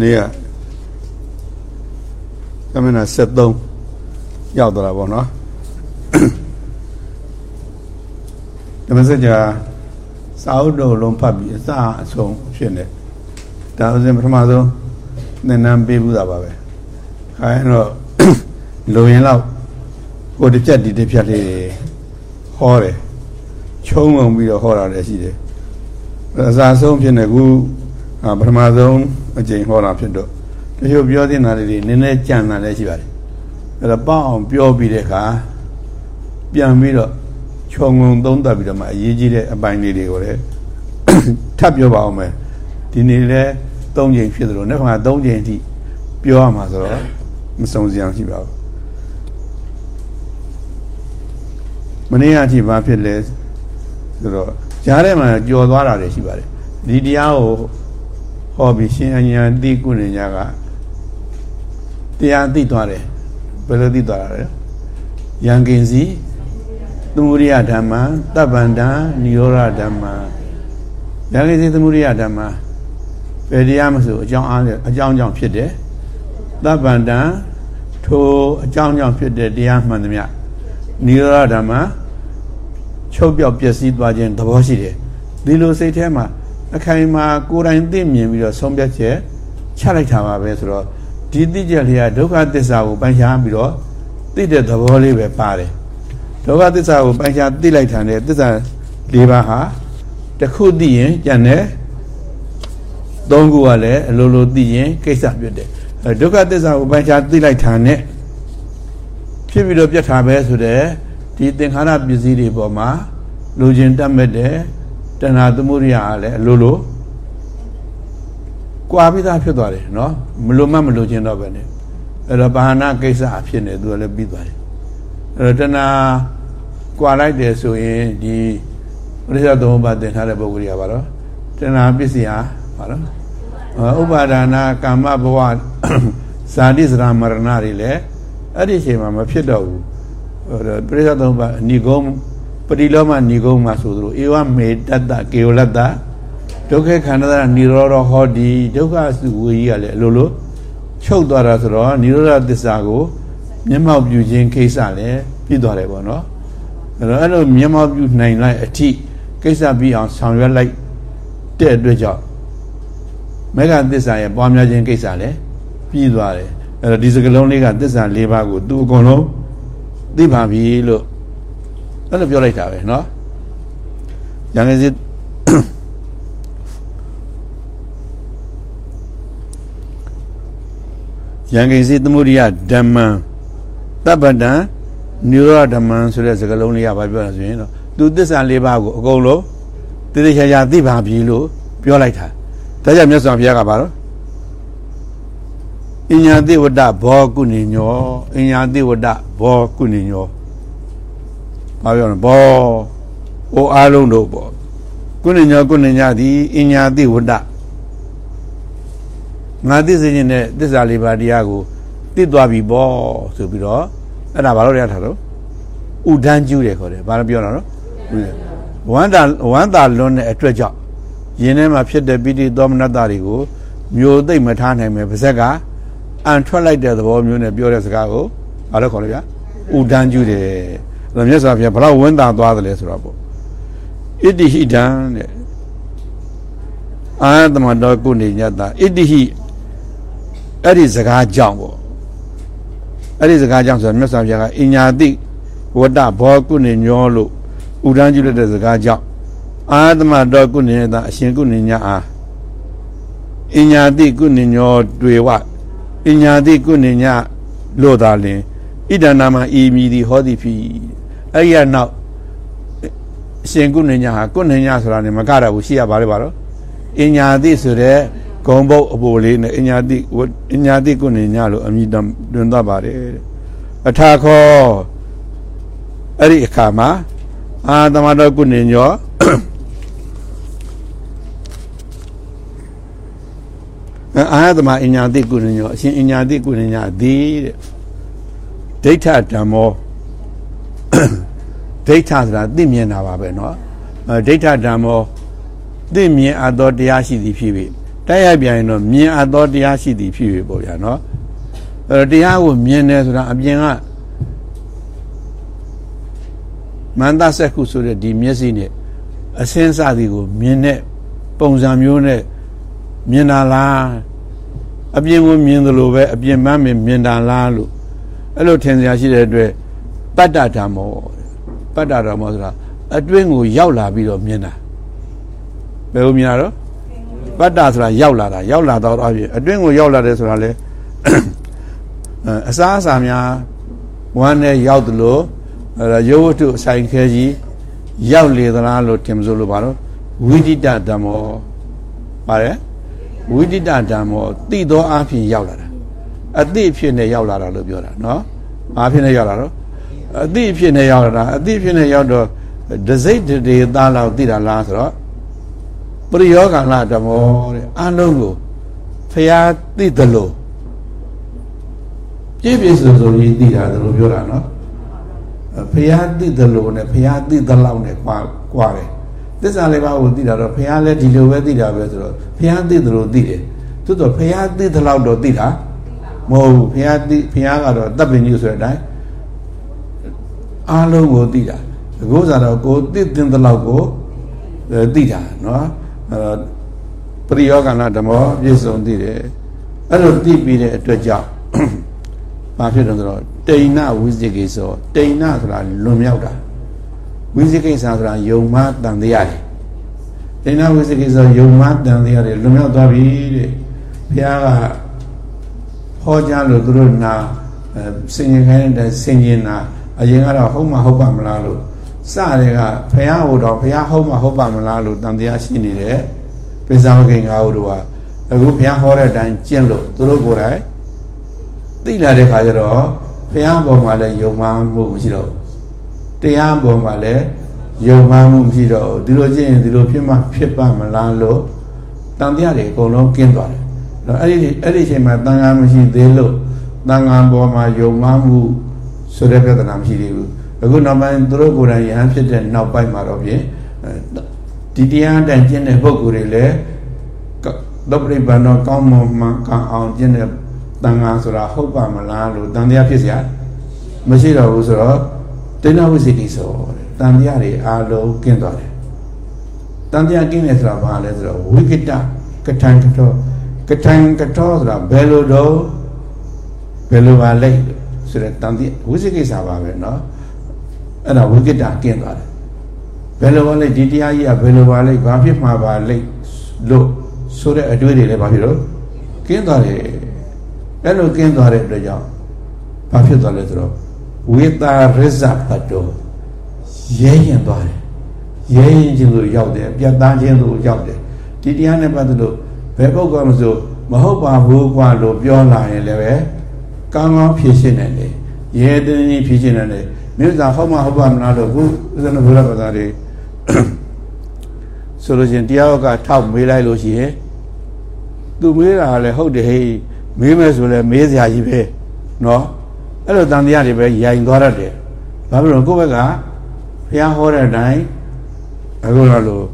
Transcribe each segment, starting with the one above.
နေ့ကသမဏ73ရောက်သွားတာပေါ့နော်ဓမ္မစကြာစာအုပ်တော်လုံးဖတ်ပြီးအစအဆုံးဖြစ်နေဒါဥစဉ်ပထမဆုံးသင်္นานပေးဘူးတာပါပဲခိုင်းတော့လုံရင်တော့ကိုတစ်ပြက်ဒီတစ်ပြက်လေးဟောတယ်ချုံငုံပြီးတော့ဟောတာလည်းရှိတယ်အစအဆုံးဖြစ်နေခုပထမဆုံး အကျင့်ဟောတာဖြစ်တော့တချို့ပြောတင်တာတွေနည်းနည်းကြံတာလည်းရှိပါတယ်အဲ့တော့ပေါ့အောင်ပြောပြီးတဲ့အခါပြန်ပြီးတော့ခြုံငုံသုံးသပ်ပြီးတော့မှအရေးကြီးတဲ့အပိုင်းလေးတွေကိုလည်းထပ်ပြောပါအောင်မယ်ဒီနေ့လဲ၃ချိန်ဖြစ်သလိုနောက်ခါ၃ချိန်အထိပြောရမှာဆိုတော့မစုံစရာရှိပါဘူးမနေ့ကအထိဘာဖြစ်လဲဆိုတော့ကြားထဲမှာကြော်သွားတာတွေရှိပါတယ်ဒီတရားကို ဟောပြီးရှင်အညာတိကုဏညာကတရားသိသွားတယ်ဘယ်လိုသိသွားတာလဲယံကင်စီသမုဒိယဓမ္မတပ္ပန္တနိရောဓဓမ္မယံကင်စီသမုဒိယဓမ္မဘယ်တရားမဆိုအကြောင်းအားအကြောင်းကြောင့်ဖြစ်တယ်တပ္ပန္တထိုအကြောင်းကြောင့်ဖြစ်တဲ့တရားမှန်သမျှနိရောဓဓမ္မချုပ်ပြောက်ပျက်စီးသွားခြင်းသဘောရှိတယ်ဒီလိုစိတ်ထဲမှာ အခိုင်အမာကိုယ်တိုင်သိမြင်ပြီးတော့ဆုံးဖြတ်ချက်ချလိုက်တာပါပဲဆိုတော့ဒီသိချက်လေးကဒုက္ခသစ္စာကိုပိုင်းခြားပြီးတော့သိတဲ့သဘောလေးပဲပါတယ်ဒုက္ခသစ္စာကိုပိုင်းခြားသိလိုက်တာနဲ့သစ္စာ၄ပါးဟာတစ်ခုသိရင်ကြံတယ်သုံးခုကလည်းအလိုလိုသိရင်ကိစ္စပြတ်တယ်ဒုက္ခသစ္စာကိုပိုင်းခြားသိလိုက်တာနဲ့ဖြစ်ပြီးတော့ပြတ်တာပဲဆိုတဲ့ဒီသင်္ခါရပစ္စည်းတွေပေါ်မှာလူချင်းတတ်မဲ့တဲ့ တဏှာသမုဒိယကလည်းအလိုလိုကွာပြီးသားဖြစ်သွားတယ်နော်မလိုမှမလိုချင်တော့ပဲနဲ့အဲ့တော့ဘာဟာနာကိစ္စအဖြစ်နေသူကလည်းပြီးသွားတယ်အဲ့တော့တဏှာကွာလိုက်တယ်ဆိုရင်ဒီပရိစ္ဆေသမုပ္ပါသင်ထားတဲ့ပုဂ္ဂိုလ်ကြီးကပါတော့တဏှာပစ္စည်းဟာပါတော့ဥပါဒနာကာမဘဝဇာတိစရာမရဏတွေလည်းအဲ့ဒီအချိန်မှာမဖြစ်တော့ဘူးပရိစ္ဆေသမုပ္ပါအနိဂုံး ပရိလောမဏီကုံမှာဆိုသလိုဧဝမေတ္တကေဝလတ္တဒုက္ခခန္ဓာနိရောဓဟောဒီဒုက္ခစုဝေကြီးကလည်းအလိုလိုချုပ်သွားတာဆိုတော့နိရောဓသစ္စာကိုမျက်မှောက်ပြုခြင်းကိစ္စလည်းပြည့်သွားတယ်ပေါ့နော်အဲ့တော့အဲ့လိုမျက်မှောက်ပြုနိုင်လိုက်အထိကိစ္စပြီးအောင်ဆောင်ရွက်လိုက်တဲ့အတွက်ကြောင့်မေဃသစ္စာရဲ့ပွားများခြင်းကိစ္စလည်းပြီးသွားတယ်အဲ့တော့ဒီစကလုံးလေးကသစ္စာ၄ပါးကိုသူအကုန်လုံးသိပါပြီလို့ အဲ့လိုပြောလိုက်တာပဲเนาะရန်ကစစ်ရန်ကိစီသမုဒိယဓမ္မံတပ္ပတံနိရောဓဓမ္မံဆိုတဲ့စကားလုံးလေးကဘာပြောလဲဆိုရင်တော့သူသစ္စာ၄ပါးကိုအကုန်လုံးတည်တည်ချာချာသိပါပြီလို့ပြောလိုက်တာဒါကြောင့်မြတ်စွာဘုရားကဘာလို့အညာတိဝတ္တဘောကုဏိညောအညာတိဝတ္တဘောကုဏိညော ဘာပြောလဲဘောဟိုအားလုံးတို့ပေါ့ကုဏညောကုဏညသည်အညာတိဝတ္တငါသိစေခြင်းနဲ့သစ္စာလေးပါးတရားကိုသိသွားပြီပေါ့ဆိုပြီးတော့အဲ့ဒါဘာလို့ရထားတော့ဥဒန်းကျူးတယ်ခေါ်တယ်ဘာလို့ပြောတာနော်ဝန္တာဝန္တာလွန်းတဲ့အတွက်ကြောင့်ယင်းထဲမှာဖြစ်တဲ့ပိဋိသောမနတ္တတွေကိုမျိုးသိမ့်မထားနိုင်ပဲပါဇက်ကအန်ထွက်လိုက်တဲ့သဘောမျိုးနဲ့ပြောတဲ့စကားကိုဘာလို့ခေါ်လဲဗျဥဒန်းကျူးတယ်ဒါ မြတ်စွာဘုရားဘလောက်ဝန်တာသွားတယ်လဲဆိုတော့ပေါ့ဣတိဟိတံတဲ့အာသမတော်ကုနေညတဣတိဟိအဲ့ဒီစကားကြောင့်ပေါ့အဲ့ဒီစကားကြောင့်ဆိုတော့မြတ်စွာဘုရားကအညာတိဝတ္တဘောကုနေညောလို့ဥဒန်းကျတဲ့စကားကြောင့်အာသမတော်ကုနေညတအရှင်ကုနေညအားအညာတိကုနေညောတွေဝအညာတိကုနေညလို့သာလင်ဣဒနာမဤမီဒီဟောတိဖြစ် အဲ့ဒီကနောက်အရှင်ကုဏညာဟာကုဏညာဆိုတာနေမကတော့ဘူးရှိရပါလေပါတော့အညာတိဆိုတဲ့ဂုံဘုတ်အပိုလေးနဲ့အညာတိအညာတိကုဏညာလို့အမည်တွင်သွားပါတယ်အထာခောအဲ့ဒီအခါမှာအာသမတော်ကုဏညောအာသမအညာတိကုဏညောအရှင်အညာတိကုဏညာသည်တဲ့ဒိဋ္ဌဓမ္မော ဒိဋ္ဌဆိုတာသိမြင်တာပါပဲเนาะဒိဋ္ဌဓမ္မောသိမြင်အပ်သောတရားရှိသည်ဖြစ်ပြီး တိုက်ရိုက်ပြန်ရင်တော့မြင်အပ်သောတရားရှိသည်ဖြစ်၍ပေါ့ဗျာနော်အဲတရားကိုမြင်တယ်ဆိုတာအပြင်ကမန္တဆက်ခုဆိုတဲ့ဒီမျက်စိနဲ့အစင်းစသည်ကိုမြင်တဲ့ပုံစံမျိုးနဲ့မြင်တာလားအပြင်ကိုမြင်သလိုပဲအပြင်မှမြင်မြင်တာလားလို့အဲ့လိုထင်စရာရှိတဲ့အတွက် ပတ္တဓမ္မောပတ္တဓမ္မောဆိုတာအတွင်းကိုရောက်လာပြီးတော့မြင်တာဘယ်လိုမြင်ရတော့ပတ္တဆိုတာရောက်လာတာရောက်လာတော့အပြင်အတွင်းကိုရောက်လာတယ်ဆိုတာလေအစားအစာများဝမ်းနဲ့ရောက်သလိုအဲရုပ်ဝတ္ထုအဆိုင်ခဲကြီးရောက်လေသလားလို့ထင်မစိုးလို့ပါတော့ဝိတိတဓမ္မောပါတယ်ဝိတိတဓမ္မောသိသောအဖြစ်ရောက်လာတာအသိဖြစ်နေရောက်လာတာလို့ပြောတာနော်ဘာဖြစ်နေရောက်လာတော့ အသိဖြစ်နေရောက်လာတာအသိဖြစ်နေရောက်တော့ဒစိတ်တေသားလောက်သိတာလားဆိုတော့ပရိယောဂလဓမ္မောတဲ့အလုံးကိုဖျားသိတယ်လို့ပြည့်ပြည့်စုံစုံကြီးသိတာလို့ပြောတာနော်ဖျားသိတယ်လို့နဲ့ဖျားသိတယ်လောက်နဲ့ကွာကွာတယ်သစ္စာလေးပါးကိုသိတာတော့ဖျားလည်းဒီလိုပဲသိတာပဲဆိုတော့ဖျားသိတယ်လို့သိတယ်သို့တော့ဖျားသိတယ်လောက်တော့သိတာမဟုတ်ဘူးဖျားသိဖျားကတော့တပ်ပင်ကြီးဆိုတဲ့အတိုင်း အားလုံးကိုသိတာအခုစားတော့ကိုသိတင်တဲ့လောက်ကိုသိတာနော်အဲပရိယောဂနာဓမ္မပြည့်စုံသိတယ်အဲ့လိုသိပြီးတဲ့အတွက်ကြောင့်ဘာဖြစ်တော့ဆိုတော့တိဏဝိဇိကိသောတိဏဆိုတာလွန်မြောက်တာဝိဇိကိစ္စဆိုတာယုံမှတန်တရားတယ်တိဏဝိဇိကိသောယုံမှတန်တရားတယ်လွန်မြောက်သွားပြီတဲ့ဘုရားကဟောကြားလို့သူတို့နာစင်ရင်ခိုင်းတဲ့စင်ရင်နာ အရင်ကတော့ဟုတ်မှဟုတ်ပါမလားလို့စတဲ့ကဘုရားဟိုတော့ဘုရားဟုတ်မှဟုတ်ပါမလားလို့တန်တရားရှိနေတယ်ပိဿဝကိငါဟုတို့ကအခုဘုရားဟောတဲ့အတိုင်းကျင့်လို့သူတို့ကိုယ်တိုင်သိလာတဲ့ခါကျတော့ဘုရားပေါ်မှာလည်းယုံမှမှုမရှိတော့တရားပေါ်မှာလည်းယုံမှမှုမရှိတော့ဒီလိုကျင့်ရင်ဒီလိုဖြစ်မှဖြစ်ပါမလားလို့တန်တရားတွေအကုန်လုံးကင်းသွားတယ်အဲ့ဒီအဲ့ဒီအချိန်မှာတန်ခါမရှိသေးလို့တန်ခါပေါ်မှာယုံမှမှု ဆိုတဲ့ပြဿနာမရှိသေးဘူးအခုနောက်ပိုင်းသူတို့ကိုယ်တိုင်ယဟန်ဖြစ်တဲ့နောက်ပိုင်းမှာတော့ဖြင့်ဒီတရားတန်ကျင့်တဲ့ပုဂ္ဂိုလ်တွေလည်းသုပ္ပိပန်တော့ကောင်းမွန်မှကောင်းအောင်ကျင့်တဲ့တန်ခါဆိုတာဟုတ်ပါမလားလို့တန်တရားဖြစ်စရာမရှိတော့ဘူးဆိုတော့ဒိဋ္ဌဝိသိတိဆိုတန်တရားတွေအလုံးကျင့်သွားတယ်တန်တရားကျင့်တယ်ဆိုတာဘာလဲဆိုတော့ဝိကတကထံကတော့ကထံကတော့ဆိုတာဘယ်လိုတော့ဘယ်လိုပါလဲ ဆိုတဲ့တန်တရားဝိစိကိစ္စပါပဲเนาะအဲ့ဒါဝိကတကင်းသွားတယ်ဘယ်လိုပါလဲဒီတရားကြီးကဘယ်လိုပါလဲဘာဖြစ်မှာပါလဲလို့ဆိုတဲ့အတွေ့တွေလည်းဘာဖြစ်လို့ကင်းသွားတယ်အဲ့လိုကင်းသွားတဲ့အတွက်ကြောင့်ဘာဖြစ်သွားလဲဆိုတော့ဝေတာရဇပတောရဲရင်သွားတယ်ရဲရင်ခြင်းလို့ရောက်တယ်ပြတ်သားခြင်းလို့ရောက်တယ်ဒီတရားနဲ့ပတ်သက်လို့ဘယ်ပုဂ္ဂိုလ်မှဆိုမဟုတ်ပါဘူးကွာလို့ပြောလာရင်လည်းပဲ ကောင်းကောင်းဖြေရှင်းနိုင်တယ်ရဲတင်းကြီးဖြေရှင်းနိုင်တယ်မြို့စာဟုတ်မှဟုတ်ပါမလားလို့ခုဥစ္စနဘုရားဘာသာတွေဆိုလို့ချင်းတရားကထောက်မေးလိုက်လို့ရှိရင်သူမေးတာလည်းဟုတ်တယ်ဟေးမေးမယ်ဆိုလည်းမေးစရာကြီးပဲเนาะအဲ့လိုတန်တရားတွေပဲရိုင်သွားတတ်တယ်ဘာဖြစ်လို့ကိုယ့်ဘက်ကဘုရားဟောတဲ့အတိုင်းအခုတော့လို့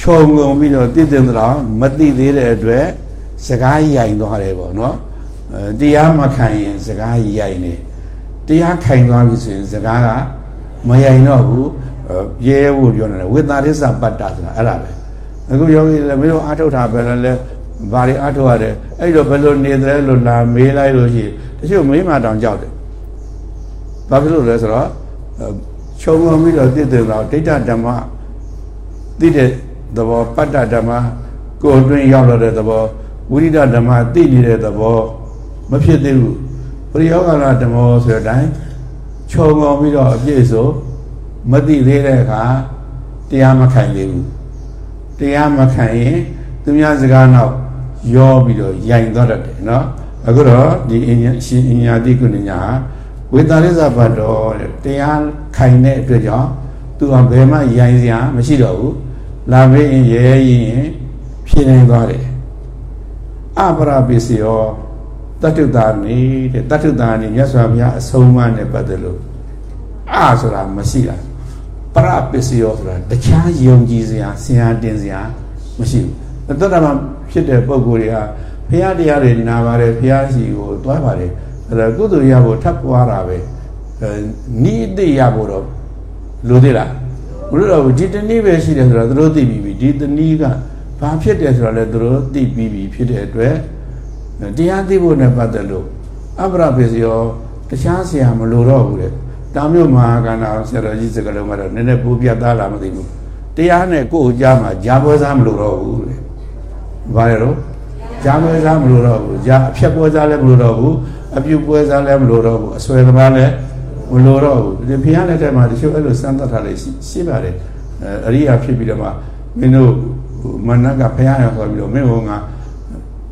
ခြုံငုံပြီးတော့တည်တင်တော့မသိသေးတဲ့အတွက်စကားရိုင်သွားတယ်ပေါ့နော်တရားမခံရင်စကားရိုင်နေတရားခိုင်သွားပြီဆိုရင်စကားကမရိုင်တော့ဘူးရဲဖို့ပြောနေတယ်ဝိသရစ္စပတ္တဆိုတာအဲ့ဒါပဲအခုယောဂီလည်းမင်းတို့အားထုတ်တာပဲလဲဘာတွေအားထုတ်ရတယ်အဲ့တော့ဘယ်လိုနေတယ်လို့လာမေးလိုက်လို့ရှိရင်တချို့မေးမှတောင်ကြောက်တယ်ဘာဖြစ်လို့လဲဆိုတော့ခြုံငုံပြီးတော့တည်တယ်တော့ဒိဋ္ဌဓမ္မသိတဲ့ သဘောပတ္တဓမ္မကိုယ်အတွင်းရောက်လာတဲ့သဘောဝိရိဒဓမ္မသိနေတဲ့သဘောမဖြစ်သေးဘူးပရိယောဂနာဓမ္မဆိုတဲ့အတိုင်းခြုံငုံပြီးတော့အပြည့်စုံမသိသေးတဲ့အခါတရားမခံသေးဘူးတရားမခံရင်သူများစကားနောက်ရောပြီးတော့ရိုင်သွားတတ်တယ်နော်အခုတော့ဒီအင်းရှင်အညာတိကုဏညာဝေတာရိဇဘတ်တော်တဲ့တရားခိုင်တဲ့အတွက်ကြောင့်သူကဘယ်မှရိုင်စရာမရှိတော့ဘူး လာမေးရင်ရဲရင်ဖြင်းနေသွားတယ်အပရာပိစီယောတတ္တုတာနေတဲ့တတ္တုတာနေမြတ်စွာဘုရားအဆုံးအမနဲ့ပတ်သက်လို့အဆိုတာမရှိတာပရပစ္စယောဆိုတာတခြားယုံကြည်စရာဆရာတင်စရာမရှိဘူးတတ္တမဖြစ်တဲ့ပုံကိုယ်တွေကဘုရားတရားတွေနာပါတယ်ဘုရားရှိကိုတွားပါတယ်အဲ့ဒါကုသိုလ်ရဖို့ထပ်ပွားတာပဲနီးသိရဖို့တော့လိုသေးလား ဘုရားဒီတနည်းပဲရှိတယ်ဆိုတော့သူတို့သိပြီးပြီဒီတနည်းကဘာဖြစ်တယ်ဆိုတော့လည်းသူတို့သိပြီးပြီဖြစ်တဲ့အတွက်တရားသိဖို့နဲ့ပတ်သက်လို့အပရပစ္စယောတခြားဆရာမလိုတော့ဘူးတဲ့တာမျိုးမဟာကန္နာဆရာတော်ကြီးစကလုံးကတော့နည်းနည်းပူပြတ်သားလာမသိဘူးတရားနဲ့ကိုယ်အကြမှာဂျာပွဲစားမလိုတော့ဘူးတဲ့ဘာလဲတော့ဂျာပွဲစားမလိုတော့ဘူးဂျာအဖြတ်ပွဲစားလည်းမလိုတော့ဘူးအပြုပွဲစားလည်းမလိုတော့ဘူးအဆွဲသမားလည်း မလိုတော့ဘူးဒီဖျားလက်ထက်မှာတချို့အဲ့လိုစမ်းသပ်ထားလေရှိပါတယ်အရိယာဖြစ်ပြီးတော့မှမင်းတို့မနက်ကဖျားရဆိုပြီးတော့မင်းကငါ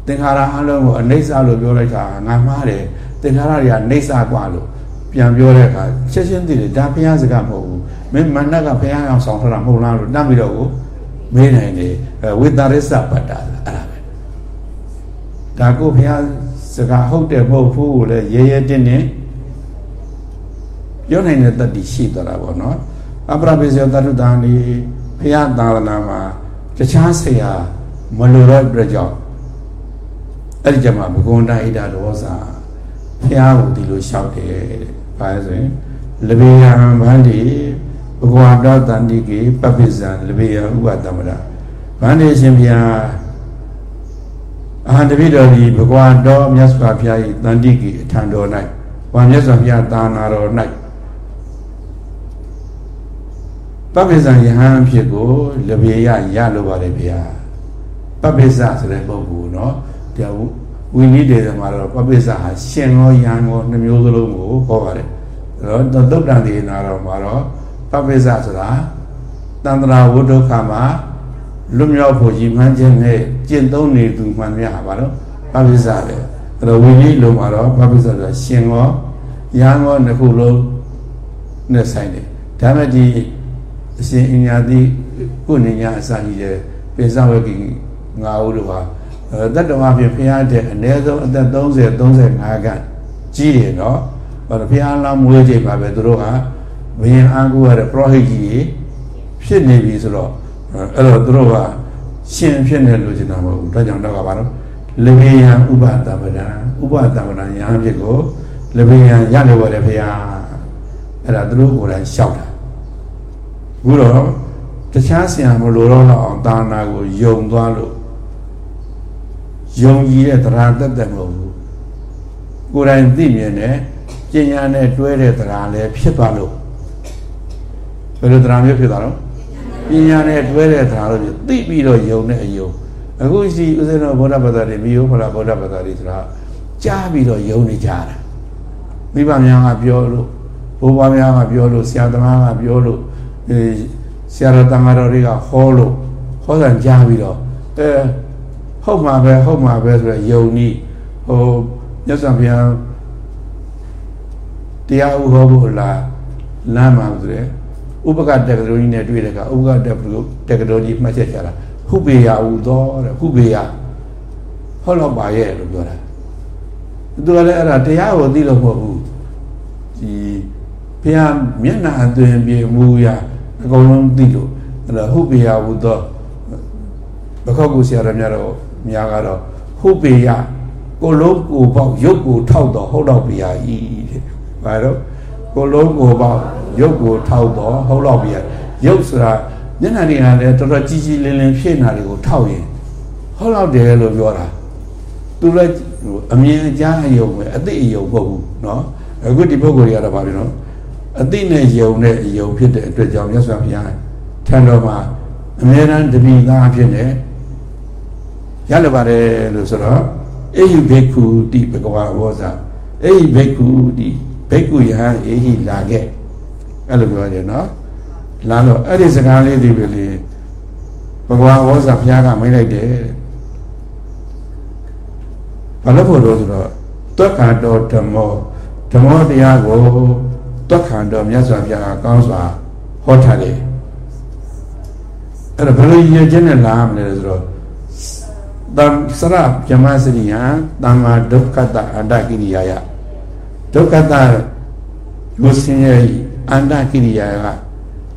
သင်္ခါရအလုံးကိုအနိစ္စလို့ပြောလိုက်တာငါမှားတယ်သင်္ခါရတွေကနှိစ္စกว่าလို့ပြန်ပြောတဲ့အခါချက်ချင်းသိတယ်ဒါဘုရားစကားမဟုတ်ဘူးမင်းမနက်ကဘုရားအောင်ဆောင်ထတာမဟုတ်လားလို့တတ်ပြီးတော့ကိုမေးနိုင်တယ်ဝိတ္တရစ္စပတ္တာအဲ့ဒါပဲဒါကိုဘုရားစကားဟုတ်တယ်မဟုတ်ဘူးကိုလည်းရဲရဲတင်းတင်း ပြောနိုင်တဲ့တတ္တိရှိသွားတာပေါ့နော်အပရပိစေတတုတာနေဘုရားသာသနာမှာတခြားဆရာမလိုတော့အတွက်ကြောင့်အဲ့ဒီကြမှာဘဂဝန္တဣဒဒောစာဘုရားကိုဒီလိုလျှောက်တယ်တဲ့။ဘာလဲဆိုရင်လဘေယံဗန္တိဘဂဝါတောတန္တိကေပပိဇံလဘေယံဥပတမရဗန္တိရှင်ဘုရားအာဟံတပိတော်ဒီဘဂဝါတောမြတ်စွာဘုရား၏တန္တိကေအထံတော်၌ဝါမြတ်စွာဘုရားသာနာတော်၌ ပပိဇံယဟန်ဖြစ်ကိုလဘေယရလိုပါလေဗျာပပိဇဆိုတဲ့ပုဂ္ဂိုလ်เนาะတရားဝိနည်းတေသမှာတော့ပပိစ္ဆာဟာရှင်ရောယံရောနှမျိုးစလုံးကိုဟောပါတယ်အဲ့တော့သုတ်တန်ဒေနာတော်မှာတော့ပပိစ္ဆာဆိုတာတန္တရာဝိဒုက္ခမှာလွတ်မြောက်ဖို့ရည်မှန်းခြင်းနဲ့ကျင့်သုံးနေသူမှန်များပါတော့ပပိစ္ဆာပဲအဲ့တော့ဝိနည်းလုံးမှာတော့ပပိစ္ဆာဆိုတာရှင်ရောယံရောနှစ်ခုလုံးနဲ့ဆိုင်တယ်ဒါမဲ့ဒီ အရှင်အညာတိကုဏ္ဏညာအစာကြီးတဲ့ပိဿဝကိငါးဦးတို့ဟာတတ္တဝါဖြင့်ဘုရားတဲ့အနည်းဆုံးအသက်30 35ကကြီးတယ်နော်ဘာလို့ဘုရားလောင်းမွေးချိန်ပါပဲသူတို့ကဘယင်အားကိုရတဲ့ပရောဟိတ်ကြီးဖြစ်နေပြီဆိုတော့အဲ့တော့သူတို့ကရှင်ဖြစ်နေလို့ကျင်တာမဟုတ်ဘူးဒါကြောင့်တော့ကပါတော့လေဘေယံဥပတပဒံဥပတပဒံယဟန်ဖြစ်ကိုလေဘေယံရလို့ပါတယ်ဘုရားအဲ့ဒါသူတို့ကိုယ်တိုင်ရှောက်တာ အခုတော့တခြားဆရာမလို့တော့အောင်တာနာကိုယုံသွားလို့ယုံကြည်တဲ့တရားတက်တယ်မဟုတ်ဘူးကိုယ်တိုင်သိမြင်တဲ့ပညာနဲ့တွဲတဲ့တရားလည်းဖြစ်သွားလို့ဘယ်လိုတရားမျိုးဖြစ်သွားတော့ပညာနဲ့တွဲတဲ့တရားလို့သိပြီးတော့ယုံတဲ့အယုံအခုရှိဥစဉ်တော်ဗုဒ္ဓဘာသာတွေမိယောဖလားဗုဒ္ဓဘာသာတွေဆိုတာကြားပြီးတော့ယုံနေကြတာမိဘများကပြောလို့ဘိုးဘွားများကပြောလို့ဆရာသမားကပြောလို့အဲ ဆရာတော်တန်ဃာတော်တွေကဟောလို့ဟောတယ်ကြားပြီးတော့အဲဟုတ်မှာပဲဟုတ်မှာပဲဆိုတော့ယုံနီးဟိုမြတ်စွာဘုရားတရားဥဟောဖို့လားလမ်းမှာဆိုတဲ့ဥပကတက္ကသိုလ်ကြီးနဲ့တွေ့တဲ့ကဥပကတက္ကသိုလ်တက္ကသိုလ်ကြီးမှတ်ချက်ချတာဟုပေယဥသောတဲ့ဟုပေယဟုတ်တော့ပါရဲ့လို့ပြောတာသူကလည်းအဲ့ဒါတရားကိုသိလို့မဟုတ်ဘူးဒီဘုရားမျက်နှာအသွင်ပြေမူရ အကုန်လုံးသိလို့အဲ့ဒါဟုပေယဥသောဘခောက်ကိုဆရာတော်များတော့များကတော့ဟုတ်ပေရကိုလုံးကိုပေါက်ရုပ်ကိုထောက်တော့ဟုတ်တော့ပြရဤတဲ့ဘာတော့ကိုလုံးကိုပေါက်ရုပ်ကိုထောက်တော့ဟုတ်တော့ပြရရုပ်ဆိုတာမျက်နှာတွေကလည်းတော်တော်ကြီးကြီးလင်းလင်းဖြစ်နေတာတွေကိုထောက်ရင်ဟုတ်တော့တယ်လို့ပြောတာသူလည်းအမြင်အကြားအယုံပဲအသိအယုံမဟုတ်ဘူးเนาะအခုဒီပုဂ္ဂိုလ်တွေကတော့ဗာပြီနော် အသိနဲ့ယုံတဲ့အယုံဖြစ်တဲ့အတွက်ကြောင့်မြတ်စွာဘုရားထံတော်မှာအမြဲတမ်းတပိသားဖြစ်နေရလပါတယ်လို့ဆိုတော့အေဟိဘေကုတိဘဂဝါဝောဇာအေဟိဘေကုတိဘေကုယဟန်အေဟိလာခဲ့အဲ့လိုပြောရတယ်နော်လာတော့အဲ့ဒီစကားလေးဒီပဲလေဘဂဝါဝောဇာဘုရားကမိတ်လိုက်တယ်ဘာလို့ဖို့လို့ဆိုတော့တွက်ခါတော်ဓမ္မောဓမ္မောတရားကို တွက်ခါတော်မြတ်စွာဘုရားကကောင်းစွာဟောထားတယ်အဲ့ဒါဘယ်လိုရည်ချင်းနဲ့လာမလဲဆိုတော့တံစရဗြဟ္မစရိယံတမ္မာဒုက္ခတအန္တကိရိယာယဒုက္ခတရုစင်ရဲ့အန္တကိရိယာက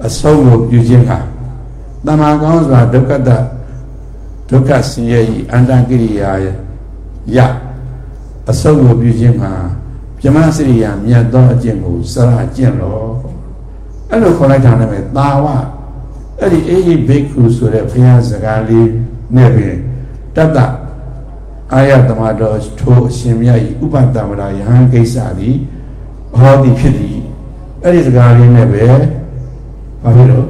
အအဆုံးကိုပြုခြင်းဟာတဏှာကောင်းစွာဒုက္ခတဒုက္ခဆင်းရဲဤအန္တကိရိယာယအဆုံးကိုပြုခြင်းမှာ ပြမစရိယာမြတ်သောအကျင့်ကိုစရကျင့်လို့အဲ့လိုခေါ်လိုက်တာနဲ့သာဝအဲ့ဒီအေဟိဘိက္ခုဆိုတဲ့ဘုရားစကားလေးနဲ့ပင်တတ္တအာယတမတော်ထိုအရှင်မြတ်ဤဥပတ္တမရာယဟန်ကိစ္စသည်ဟောသည်ဖြစ်သည်အဲ့ဒီစကားလေးနဲ့ပဲဘာဖြစ်လို့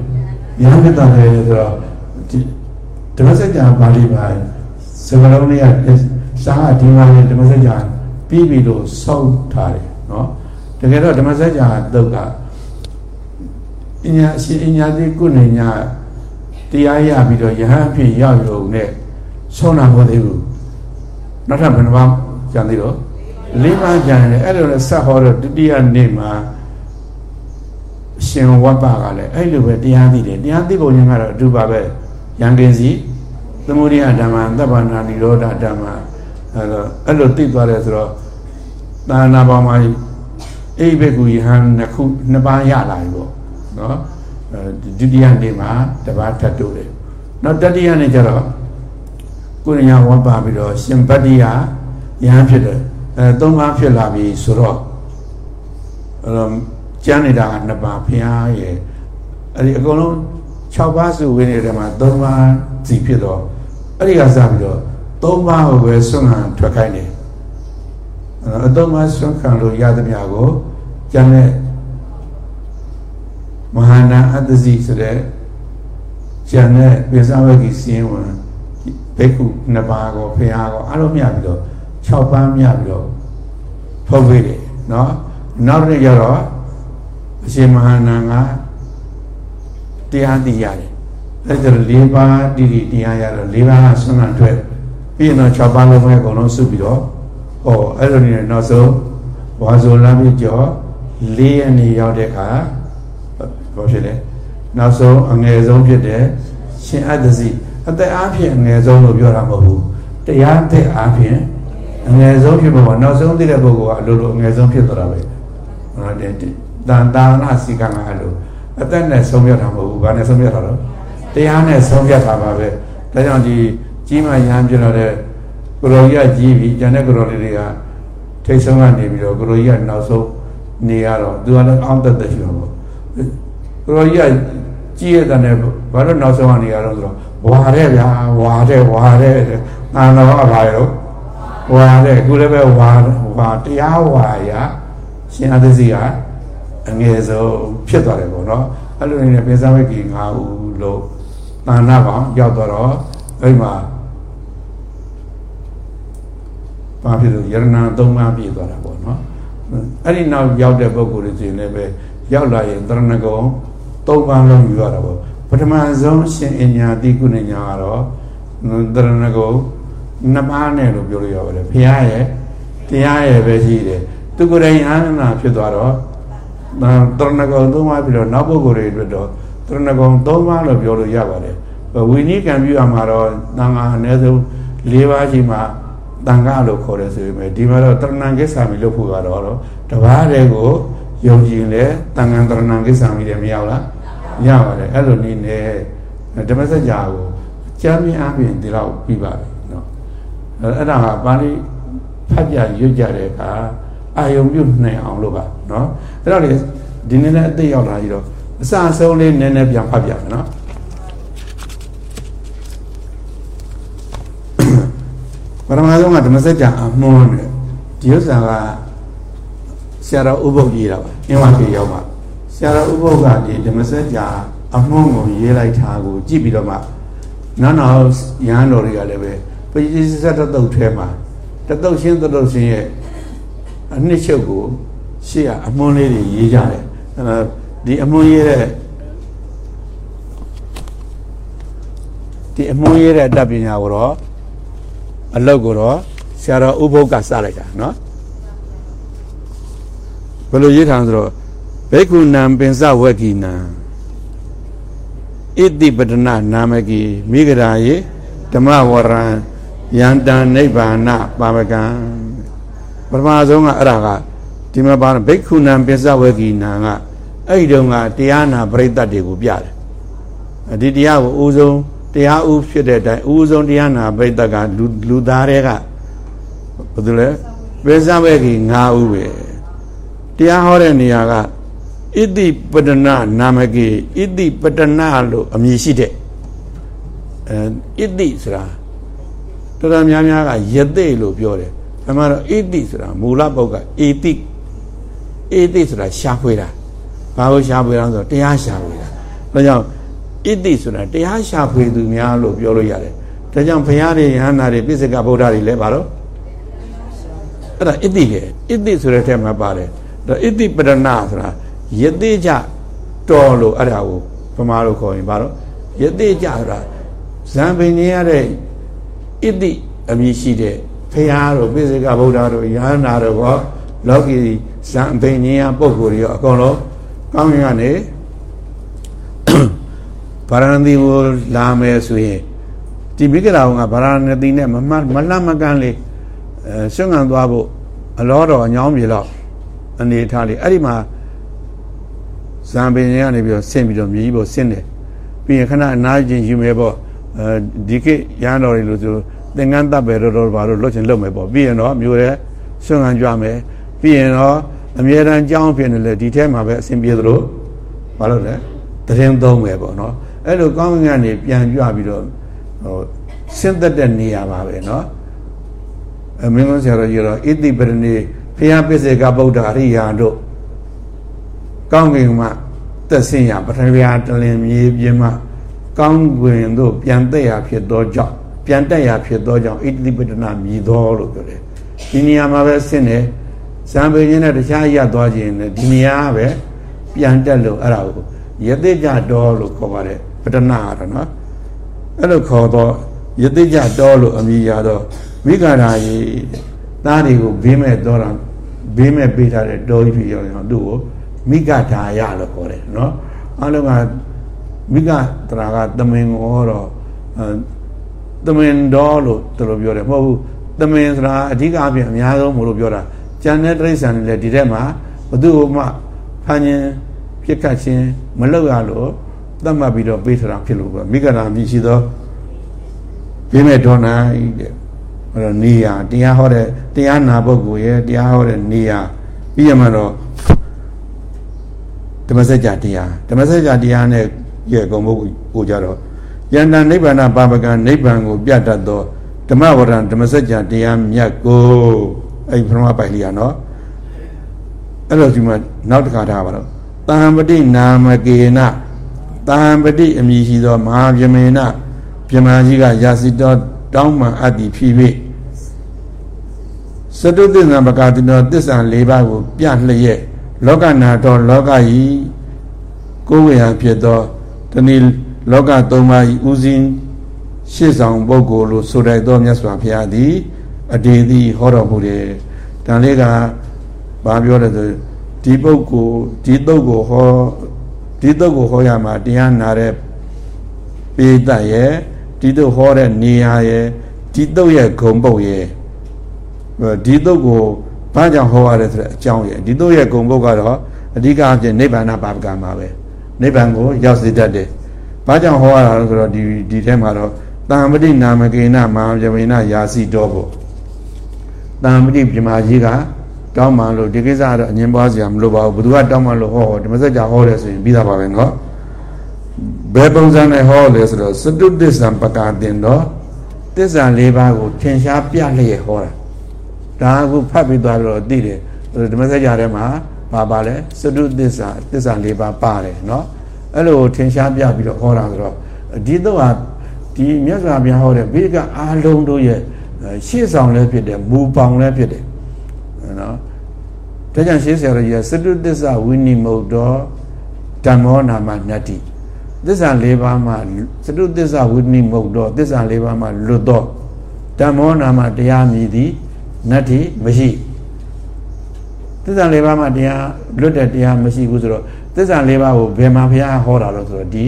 ယဟန်ကတည်းကဆိုတော့ဒီဓမ္မစကြာပါဠိပါစကားလုံးလေးကစာဒီမှာလေဓမ္မစကြာ ပြီးပြီလို့စောက်ထားတယ်နော်တကယ်တော့ဓမ္မစကြာတုတ်ကအညာအရှင်အညာတိကုဏညာတရားရပြီးတော့ယဟန်အဖြစ်ရောက်ရုံနဲ့ဆုံးနာမသေးဘူးနောက်ထပ်ဘယ်နှပါးကြံသေးတော့လေးပါးကြံတယ်အဲ့လိုလဲဆက်ဟောတော့ဒုတိယနေ့မှာရှင်ဝဘကလည်းအဲ့လိုပဲတရားသိတယ်တရားသိပုံရင်ကတော့အတူပါပဲယံကင်စီသမုဒိယဓမ္မသဗ္ဗနာនិရောဓဓမ္မအဲ့တော့အဲ့လိုသိသွားတယ်ဆိုတော့ သာနာပေါ်မှာအိဘိကူယဟန်နှစ်ခုနှစ်ပါးရလာပြီပေါ့နော်ဒုတိယနေ့မှာတပါးထပ်တိုးတယ်နောက်တတိယနေ့ကျတော့ကုရိယဝတ်ပါပြီးတော့ရှင်ဗတ္တိယယဟန်ဖြစ်တယ်အဲသုံးပါးဖြစ်လာပြီဆိုတော့အဲတော့ကျမ်းနေတာကနှစ်ပါးဘုရားရဲ့အဲဒီအကုန်လုံး6ပါးစုဝင်နေတဲ့မှာ3ပါးစီဖြစ်တော့အဲ့ဒီကစပြီးတော့3ပါးကိုပဲဆွမ်းခံထွက်ခိုင်းတယ် အဲတော့3ပါးဆွမ်းခံလို့ရသမျှကိုကျမ်းတဲ့မဟာနာအတ္တစီဆိုတဲ့ကျန်တဲ့ပိဿဝဂီစင်းဝင်ဘိက္ခုနှစ်ပါးကိုဖရာကိုအားလုံးမြပြီးတော့6ပါးမြပြီးတော့ထုတ်ပေးတယ်နော်နောက်တစ်ရက်တော့အရှင်မဟာနာကတရားသိရတယ်အဲဒါ၄ပါးတိတိတရားရတော့၄ပါးဆွမ်းခံထွက်ပြီးရင်တော့6ပါးလုံးပဲအကုန်လုံးစုပြီးတော့ ဟောအဲ့လိုနေနောက်ဆုံးဝါဇိုလမ်းပြီးကျော်၄ရက်နေရောက်တဲ့အခါဘာဖြစ်လဲနောက်ဆုံးအငယ်ဆုံးဖြစ်တဲ့ရှင်အတ္တစီအသက်အားဖြင့်အငယ်ဆုံးလို့ပြောတာမဟုတ်ဘူးတရားသက်အားဖြင့်အငယ်ဆုံးဖြစ်မှာနောက်ဆုံးသိတဲ့ပုဂ္ဂိုလ်ကအလိုလိုအငယ်ဆုံးဖြစ်သွားတာပဲဟုတ်တယ်တန်တာနာစီကံကအလိုအသက်နဲ့ဆုံးဖြတ်တာမဟုတ်ဘူးဘာနဲ့ဆုံးဖြတ်တာတော့တရားနဲ့ဆုံးဖြတ်တာပါပဲဒါကြောင့်ဒီကြီးမှရဟန်းပြတော့တဲ့ ကိုရောကြီးကကြီးပြီးကျန်တဲ့ကိုရောလေးတွေကထိတ်ဆုံးကနေပြီးတော့ကိုရောကြီးကနောက်ဆုံးနေရတော့သူကလည်းအောင့်တက်တက်ရှိတော့ပေါ့ကိုရောကြီးကကြီးရတဲ့ဘာလို့နောက်ဆုံးကနေရတော့ဆိုတော့ဝါတဲ့ဗျာဝါတဲ့ဝါတဲ့နာတော်အပါရောဝါတဲ့ခုလည်းပဲဝါဝါတရားဝါရရှင်အသစီကအငယ်ဆုံးဖြစ်သွားတယ်ပေါ့နော်အဲ့လိုနေပြင်စားဝိကီ၅ဦးလို့တာနာကောင်ရောက်တော့အဲ့မှာ ဘာဖြစ်လို့ယရဏသုံးပါးပြည့်သွားတာပေါ့နော်အဲ့ဒီနောက်ရောက်တဲ့ပုဂ္ဂိုလ်တွေဆိုရင်လည်းပဲရောက်လာရင်တရဏဂုံသုံးပါးလုံးယူရတာပေါ့ပထမဆုံးရှင်အညာတိကုဏညာကတော့တရဏဂုံနှစ်ပါးနဲ့လို့ပြောလို့ရပါတယ်ဘုရားရဲ့တရားရဲ့ပဲရှိတယ်သူကိုယ်တိုင်အာနနာဖြစ်သွားတော့တရဏဂုံသုံးပါးပြီးတော့နောက်ပုဂ္ဂိုလ်တွေအတွက်တော့တရဏဂုံသုံးပါးလို့ပြောလို့ရပါတယ်ဝိနည်းကံပြုရမှာတော့တန်ခါအနည်းဆုံး၄ပါးရှိမှ တန်ခါလို့ခေါ်တယ်ဆိုပေမဲ့ဒီမှာတော့တရဏံကိစ္ဆာမိလို့ဖို့ကတော့တပါးတည်းကိုယုံကြည်လဲတန်ခါတရဏံကိစ္ဆာမိတယ်မရောက်လားရပါတယ်အဲ့လိုနည်းနဲ့ဓမ္မစကြာကိုကျမ်းမြင်အပြင်ဒီလောက်ပြီးပါပြီနော်အဲ့ဒါကပါဠိဖတ်ပြရွတ်ကြတဲ့အခါအာယုံပြုနိုင်အောင်လို့ပါနော်အဲ့တော့လေဒီနေ့လည်းအသိရောက်လာပြီးတော့အစအဆုံးလေးနည်းနည်းပြန်ဖတ်ပြမယ်နော် ပရမဆုံးကဓမ္မစကြာအမွန်းတယ်ဒီဥစ္စာကဆရာတော်ဥပုပ်ကြီးတာပါအင်းဝပြေရောက်မှာဆရာတော်ဥပုပ်ကဒီဓမ္မစကြာအမွန်းကိုရေးလိုက်တာကိုကြည့်ပြီးတော့မှနောက်နောက်ရဟန်းတော်တွေကလည်းပဲပရိသတ်တတုတ်ထဲမှာတတုတ်ရှင်းတတုတ်ရှင်းရဲ့အနှစ်ချုပ်ကိုရှေ့ကအမွန်းလေးတွေရေးကြတယ်အဲဒါဒီအမွန်းရေးတဲ့ဒီအမွန်းရေးတဲ့အတတ်ပညာကိုတော့ အလုတ်ကိုတော့ဆရာတော်ဥပုပ်ကစလိုက်တာနော်ဘယ်လိုရေးထားဆိုတော့ဘေကုဏံပင်စဝက်ကိနံဣတိပဒနာနာမကိမိဂရာယေဓမ္မဝရံယန္တန်နိဗ္ဗာနပါမကံပထမဆုံးကအဲ့ဒါကဒီမှာပါဘိက္ခုနံပစ္စဝေကိနံကအဲ့ဒီတုန်းကတရားနာပရိသတ်တွေကိုပြတယ်ဒီတရားကိုဦးဆုံး တရားဥဖြစ်တဲ့အတိုင်းဦးဆုံးတရားနာပရိသတ်ကလူလူသားတွေကဘာလို့လဲပိစဝေကီ9ဦးပဲတရားဟောတဲ့နေရာကဣတိပတနာနာမကေဣတိပတနာလို့အမည်ရှိတဲ့အဲဣတိဆိုတာတော်တော်များများကယသိလို့ပြောတယ်အမှန်တော့ဣတိဆိုတာမူလပုတ်ကဣတိဣတိဆိုတာရှားဖွေတာဘာလို့ရှားဖွေတာဆိုတော့တရားရှားဖွေတာဒါကြောင့် ဣတိဆိုတာတရားရှားဖွေသူများလို့ပြောလို့ရတယ်ဒါကြောင့်ဘုရားတွေယဟန္တာတွေပိစိကဗုဒ္ဓတွေလည်းဘာလို့အဲ့ဒါဣတိလေဣတိဆိုတဲ့ထဲမှာပါတယ်ဒါဣတိပရဏဆိုတာယသိကြတော်လို့အဲ့ဒါကိုပမာလို့ခေါ်ရင်ဘာလို့ယသိကြဆိုတာဇံပင်ကြီးရတဲ့ဣတိအမည်ရှိတဲ့ဖရာတို့ပိစိကဗုဒ္ဓတို့ယဟန္တာတို့ဘောလောကီဇံပင်ကြီးရပုဂ္ဂိုလ်တွေရောအကုန်လုံးကောင်းရနေ ဗာရာဏသီကိုလာမယ်ဆိုရင်ဒီမိဂရာကဗာရာဏသီနဲ့မမမလမကန်းလေးအဲဆွမ်းငံသွားဖို့အလောတော်အညောင်းပြေတော့အနေထားလေးအဲ့ဒီမှာဇံပင်ကြီးကနေပြီးတော့ဆင့်ပြီးတော့မြေကြီးပေါ်ဆင့်တယ်ပြီးရင်ခဏအနားချင်းယူမယ်ပေါ့အဲဒီကိရန်တော်တွေလို့ဆိုသင်္ကန်းတပ်ပဲတော့တော့ဘာလို့လွတ်ချင်လွတ်မယ်ပေါ့ပြီးရင်တော့မျိုးရဲဆွမ်းငံကြွမယ်ပြီးရင်တော့အမြဲတမ်းကြောင်းဖြစ်နေလေဒီထဲမှာပဲအစဉ်ပြေသလိုဘာလို့လဲတရင်သုံးမယ်ပေါ့နော် အဲ့လိုကောင်းကင်ကနေပြန်ကြွပြီးတော့ဟိုဆင်းသက်တဲ့နေရာပါပဲเนาะအမင်းကဆရာတော်ကြီးတော့ဣတိပရဏိဖျားပစ္စေကဗုဒ္ဓအရိယာတို့ကောင်းကင်မှာသက်ဆင်းရပထမတလင်မြေပြင်မှာကောင်းကင်တို့ပြန်သက်ရဖြစ်သောကြောင့်ပြန်တက်ရဖြစ်သောကြောင့်ဣတိပတနာမြည်သောလို့ပြောတယ်ဒီနေရာမှာပဲဆင်းတယ်ဇံပေခြင်းနဲ့တခြားရသွားခြင်းနဲ့ဒီနေရာပဲပြန်တက်လို့အဲ့ဒါကိုယသိကြတော်လို့ခေါ်ပါတယ် ပတနာရနော်အဲ့လိုခေါ်တော့ယသိကြတော်လို့အမည်ရတော့မိဂရာကြီးသားတွေကိုဘေးမဲ့တော်တာဘေးမဲ့ပေးထားတဲ့တော်ကြီးဖြစ်ရောအောင်သူ့ကိုမိဂဒါယလို့ခေါ်တယ်နော်အလုံးကမိဂတရာကသမင်ဟောတော့သမင်တော်လို့သူတို့ပြောတယ်မဟုတ်ဘူးသမင်ဆိုတာအဓိကအပြင်အများဆုံးမလို့ပြောတာကျန်တဲ့တိရစ္ဆာန်တွေလည်းဒီထဲမှာဘသူ့ကိုမှဖန်ခြင်းပြစ်ခတ်ခြင်းမလုပ်ရလို့ သတ်မှတ်ပြီးတော့ပေးထတာဖြစ်လို့ပဲမိဂနာမြည်ရှိသောပြင်းမဲ့ဒေါနိုင်တဲ့အဲ့တော့နေရတရားဟောတဲ့တရားနာပုဂ္ဂိုလ်ရဲ့တရားဟောတဲ့နေရပြီးရမှတော့ဓမ္မစကြာတရားဓမ္မစကြာတရားနဲ့ရဲ့ကုံပုဂ္ဂိုလ်ကိုကြတော့ယန္တနိဗ္ဗာန်ပါပကံနိဗ္ဗာန်ကိုပြတ်တတ်သောဓမ္မဝရံဓမ္မစကြာတရားမြတ်ကိုအဲ့ဒီပရမပိုင်လီယာနော်အဲ့လိုဒီမှာနောက်တစ်ခါထားပါတော့တဟံပတိနာမကေန တဟံပတိအမည်ရှိသောမဟာဗြဟ္မေနဗြဟ္မာကြီးကယာစီတော်တောင်းမှန်အပ်သည်ဖြစ်၍စတုသစ္စာပကာတိတော်သစ္စာ၄ပါးကို ပြလျက်လောကနာတော်လောကဤကိုယ်ဝေဟဖြစ်သောတနည်းလောကသုံးပါးဤဥစဉ်ရှေ့ဆောင်ပုဂ္ဂိုလ်လို့ဆိုတိုက်သောမြတ်စွာဘုရားသည်အတေသည်ဟောတော်မူတယ်။ဒါလေးကဘာပြောလဲဆိုဒီပုဂ္ဂိုလ်ဒီတုတ်ကိုဟော ဒီတုတ်ကိုဟောရမှာတရားနာတဲ့ပေတရဲ့ဒီတုတ်ဟောတဲ့နေရာရဲ့ဒီတုတ်ရဲ့ဂုံပုတ်ရဲ့ဒီတုတ်ကိုဘာကြောင့်ဟောရတယ်ဆိုတဲ့အကြောင်းရဲ့ဒီတုတ်ရဲ့ဂုံပုတ်ကတော့အဓိကအဖြစ်နိဗ္ဗာန်ပါပကံမှာပဲနိဗ္ဗာန်ကိုရောက်စေတတ်တယ်ဘာကြောင့်ဟောရတာလဲဆိုတော့ဒီဒီထဲမှာတော့တံပတိနာမကေနမဟာယမေနယာစီတော်ဖို့တံပတိပြမကြီးက တောင်းမှလို့ဒီကိစ္စကတော့အငင်းပွားစရာမလိုပါဘူးဘယ်သူကတောင်းမှလို့ဟောဓမ္မစကြာဟောတယ်ဆိုရင်ပြီးသားပါပဲနော်ဘယ်ပုံစံနဲ့ဟောလဲဆိုတော့စတုတစ္ဆံပကာတင်တော့တစ္ဆာ၄ပါးကိုထင်ရှားပြလျက်ဟောတာဒါကဖတ်ပြီးသွားတော့သိတယ်ဓမ္မစကြာထဲမှာပါပါလဲစတုတစ္ဆာတစ္ဆာ၄ပါးပါတယ်နော်အဲ့လိုထင်ရှားပြပြီးတော့ဟောတာဆိုတော့ဒီတော့ဟာဒီမြတ်စွာဘုရားဟောတဲ့ဘေကအားလုံးတို့ရဲ့ရှေ့ဆောင်လည်းဖြစ်တယ်မူပေါင်လည်းဖြစ်တယ်နော် ဒါကြောင့်ရှေးဆရာတော်ကြီးကစတုတစ္ဆဝိနိမုတ်တော်ဓမ္မောနာမနတ္တိသစ္စာ၄ပါးမှာစတုသစ္စာဝိနိမုတ်တော်သစ္စာ၄ပါးမှာလွတ်တော်ဓမ္မောနာမတရားမြည်သည်နတ္တိမရှိသစ္စာ၄ပါးမှာတရားလွတ်တဲ့တရားမရှိဘူးဆိုတော့သစ္စာ၄ပါးကိုဘယ်မှာဘုရားဟောတာလို့ဆိုတော့ဒီ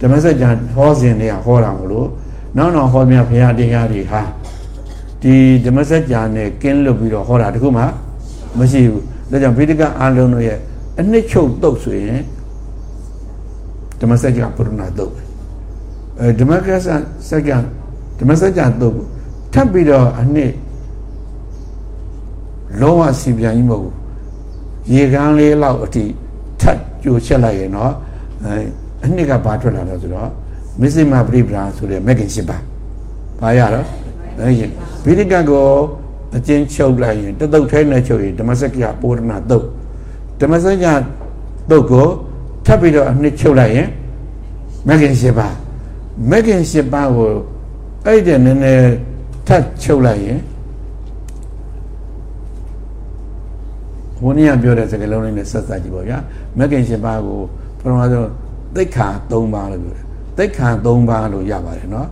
ဓမ္မစကြာဟောစဉ်တွေကဟောတာမလို့နောက်နောက်ဟောမြဘုရားတရားတွေဟာဒီဓမ္မစကြာနဲ့ကင်းလွတ်ပြီးတော့ဟောတာတခုမှ မရှိဘူးဒါကြောင့်ဗိဒကအာလုံးတို့ရဲ့အနှစ်ချုပ်တုတ်ဆိုရင်ဓမ္မစကြာပုရဏတုတ်အဲဓမ္မကဆစကြာဓမ္မစကြာတုတ်ထပ်ပြီးတော့အနှစ်လုံးဝစီပြန်ကြီးမဟုတ်ဘူးရေကန်းလေးလောက်အထိထပ်ကြိုချက်လိုက်ရင်တော့အဲအနှစ်ကဘာထွက်လာလဲဆိုတော့မစ္စည်းမပရိပရာဆိုတဲ့မက်ကင်ရှိပါဘာရတော့အဲဗိဓိကကို အကျဉ်းချုပ်လိုက်ရင်တသုတ်ထဲနဲ့ချုပ်ရင်ဓမ္မစကြာပုရဏတုတ်ဓမ္မစကြာတုတ်ကိုထပ်ပြီးတော့အနှစ်ချုပ်လိုက်ရင်မဂ်ခင်၈ပါးမဂ်ခင်၈ပါးကိုအဲ့ဒီနည်းနည်းထပ်ချုပ်လိုက်ရင်ဘုန်းကြီးကပြောတဲ့စကားလုံးလေးနဲ့ဆက်စပ်ကြည့်ပါဗျာမဂ်ခင်၈ပါးကိုပထမဆုံးသိက္ခာ၃ပါးလို့ပြောတယ်သိက္ခာ၃ပါးလို့ရပါတယ်နော်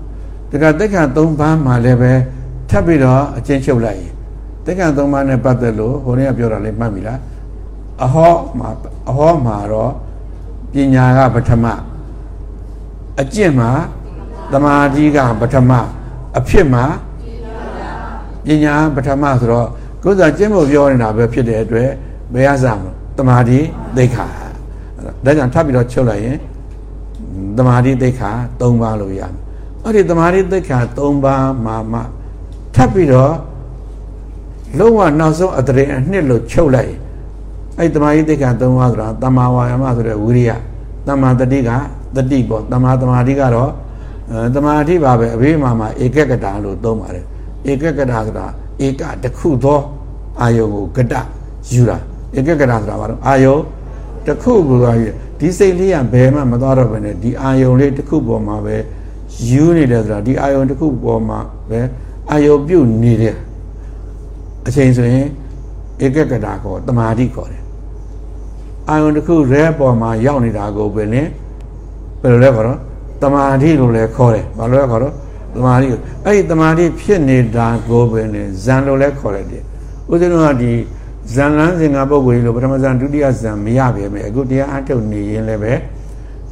ဒါကသိက္ခာ၃ပါးမှာလည်းပဲ ထပ်ပြီးတော့အချင်းချုပ်လိုက်ရင်သိက္ခာ၃ပါးနဲ့ပတ်သက်လို့ဘုန်းကြီးကပြောတာလေးမှတ်ပြီလားအဟောမှာအဟောမှာတော့ပညာကပထမအကျင့်မှာတမာတိကပထမအဖြစ်မှာပညာပထမဆိုတော့ကိုယ်စားကျင့်ဖို့ပြောနေတာပဲဖြစ်တဲ့အတွက်ဘယ်ရစမလဲတမာတိသိက္ခာဒါကြောင့်ထပ်ပြီးတော့ချုပ်လိုက်ရင်တမာတိသိက္ခာ၃ပါးလို့ရမယ်အဲ့ဒီတမာတိသိက္ခာ၃ပါးမှာမှ ထပ်ပြီးတော့လုံးဝနောက်ဆုံးအတရေအနှစ်လို့ချုပ်လိုက်ရင်အဲ့တမာတိသိက္ခာ၃ပါးဆိုတာတမာဝါယမဆိုတဲ့ဝိရိယတမာတတိကတတိပေါ့တမာတမာတိကတော့အဲတမာတိပါပဲအဘေးမှာမှာဧကကတာလို့သုံးပါတယ်ဧကကတာဆိုတာဧကတခုသောအာယုံကိုကတယူတာဧကကတာဆိုတာဘာလို့အာယုံတခုကိုဒီစိတ်လေးကဘယ်မှမသွားတော့ဘဲနဲ့ဒီအာယုံလေးတခုပေါ်မှာပဲယူနေတယ်ဆိုတာဒီအာယုံတခုပေါ်မှာပဲ အာယုံပြုတ်နေတဲ့အချိန်ဆိုရင်ဧကကတာကိုတမာတိခေါ်တယ်အာယုံတစ်ခုရဲပေါ်မှာရောက်နေတာကိုပဲလင်းဘယ်လိုလဲခေါ်တော့တမာတိလို့လည်းခေါ်တယ်ဘာလို့လဲခေါ်တော့တမာတိအဲ့ဒီတမာတိဖြစ်နေတာကိုပဲလင်းဇန်လို့လည်းခေါ်တယ်ဥဒိနောကဒီဇန်လန်းစင်ကပုဂ္ဂိုလ်ကြီးလို့ပထမဇန်ဒုတိယဇန်မရပါပဲအခုတရားအထုတ်နေရင်လည်းပဲ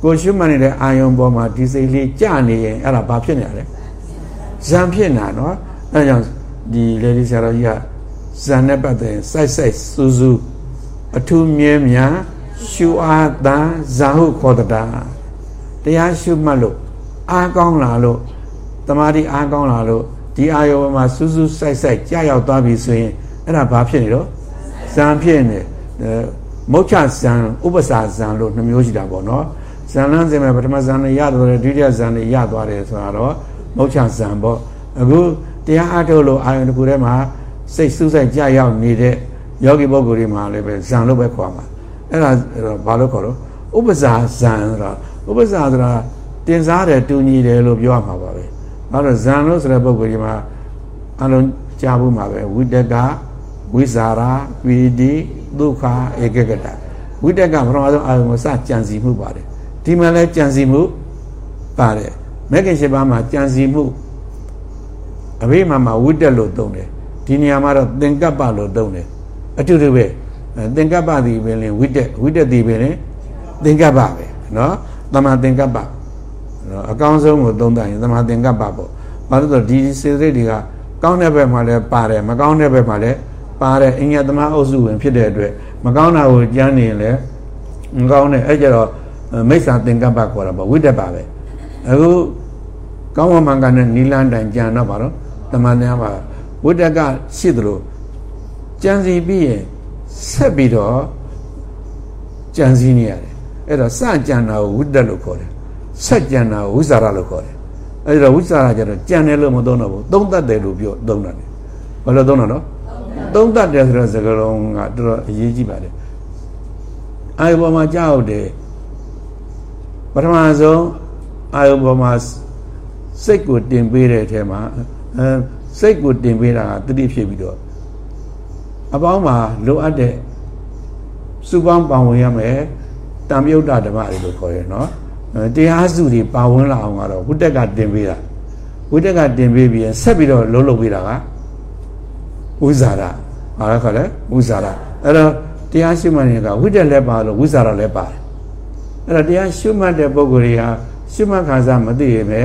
ကိုရှုမှတ်နေတဲ့အာယုံပေါ်မှာဒီစိတ်လေးကြနေရင်အဲ့ဒါဘာဖြစ်နေရလဲဇန်ဖြစ်နေတာနော် အဲ့ကြောင့်ဒီလေဒီဆရာတော်ကြီးကဇန်နဲ့ပတ်သက်စိုက်စိုက်စူးစူးအထူးမြဲမြံရှုအားသာဇာဟုခေါ်တတာတရားရှုမှတ်လို့အားကောင်းလာလို့တမာတိအားကောင်းလာလို့ဒီအာယောမှာစူးစူးစိုက်စိုက်ကြာရောက်သွားပြီဆိုရင်အဲ့ဒါဘာဖြစ်နေတော့ဇံဖြစ်နေမုတ်ချဇံဥပ္ပစာဇံလို့နှမျိုးရှိတာပေါ့နော်ဇံလန်းစင်မှာပထမဇံနဲ့ရတော့တယ်ဒုတိယဇံနဲ့ရသွားတယ်ဆိုတာတော့မုတ်ချဇံပေါ့အခု တရားအားထုတ်လို့အာယုန်တစ်ခုထဲမှာစိတ်စူးစိုက်ကြာရောက်နေတဲ့ယောဂီပုဂ္ဂိုလ်တွေမှာလည်းပဲဇံလို့ပဲခေါ်မှာအဲ့ဒါဘာလို့ခေါ်တော့ဥပ္ပဇာဇံဆိုတာဥပ္ပဇာဆိုတာတင်စားတယ်တူညီတယ်လို့ပြောရမှာပါပဲဘာလို့ဇံလို့ဆိုတဲ့ပုဂ္ဂိုလ်ကြီးမှာအလုံးကြားဖို့မှာပဲဝိတကဝိဇာရာပီတိဒုက္ခဧကကတဝိတကပထမဆုံးအာယုံကိုစကြံစီမှုပါတယ်ဒီမှာလဲကြံစီမှုပါတယ်မဂ္ဂင်၈ပါးမှာကြံစီမှု အဘိမာမှာဝိတက်လို့သုံးတယ်ဒီနေရာမှာတော့သင်္ကပ္ပလို့သုံးတယ်အတူတူပဲသင်္ကပ္ပသည်ပင်လင်ဝိတက်ဝိတက်သည်ပင်လင်သင်္ကပ္ပပဲနော်တမန်သင်္ကပ္ပနော်အကောင်းဆုံးကိုသုံးတာရင်တမန်သင်္ကပ္ပပေါ့ဘာလို့ဆိုဒီစေစိတ်တွေကကောင်းတဲ့ဘက်မှာလည်းပါတယ်မကောင်းတဲ့ဘက်မှာလည်းပါတယ်အင်္ဂသမအုပ်စုဝင်ဖြစ်တဲ့အတွက်မကောင်းတာကိုကြမ်းနေရင်လည်းမကောင်းတဲ့အဲ့ကြတော့မိစ္ဆာသင်္ကပ္ပခေါ်တာပေါ့ဝိတက်ပါပဲအခုကောင်းမှန်ကန်တဲ့နီလန်းတိုင်ကြံတော့ပါတော့ တမန်များပါဝိတက်ကရှိသလိုကြံစီပြီးရင်ဆက်ပြီးတော့ကြံစည်နေရတယ်အဲ့တော့စကြံတာကိုဝိတက်လို့ခေါ်တယ်ဆက်ကြံတာကိုဝိဇာရလို့ခေါ်တယ်အဲ့တော့ဝိဇာရကျတော့ကြံတယ်လို့မသုံးတော့ဘူးသုံးတတ်တယ်လို့ပြောသုံးတာတယ်ဘာလို့သုံးတာတော့သုံးတတ်တယ်ဆိုတဲ့စကားလုံးကတော်တော်အရေးကြီးပါတယ်အာယုပေါ်မှာကြောက်တယ်ပထမဆုံးအာယုပေါ်မှာစိတ်ကိုတင်ပေးတဲ့အထဲမှာ အဲစိတ်ကိုတင်ပေးတာကတတိဖြစ်ပြီးတော့အပေါင်းမှာလိုအပ်တဲ့စုပေါင်းပါဝင်ရမယ်တံမြုပ်တာဓမ္မတွေလို့ခေါ်ရနော်တရားစုတွေပါဝင်လာအောင်ကတော့ဝိတက်ကတင်ပေးတာဝိတက်ကတင်ပေးပြီးဆက်ပြီးတော့လုံးလုံးပေးတာကဥဇာရဘာလဲခေါ်လဲဥဇာရအဲ့တော့တရားရှိမှတ်နေကဝိတက်လည်းပါလို့ဝိဇာရလည်းပါတယ်အဲ့တော့တရားရှိမှတ်တဲ့ပုဂ္ဂိုလ်တွေဟာရှိမှတ်ခါစားမသိရင်ပဲ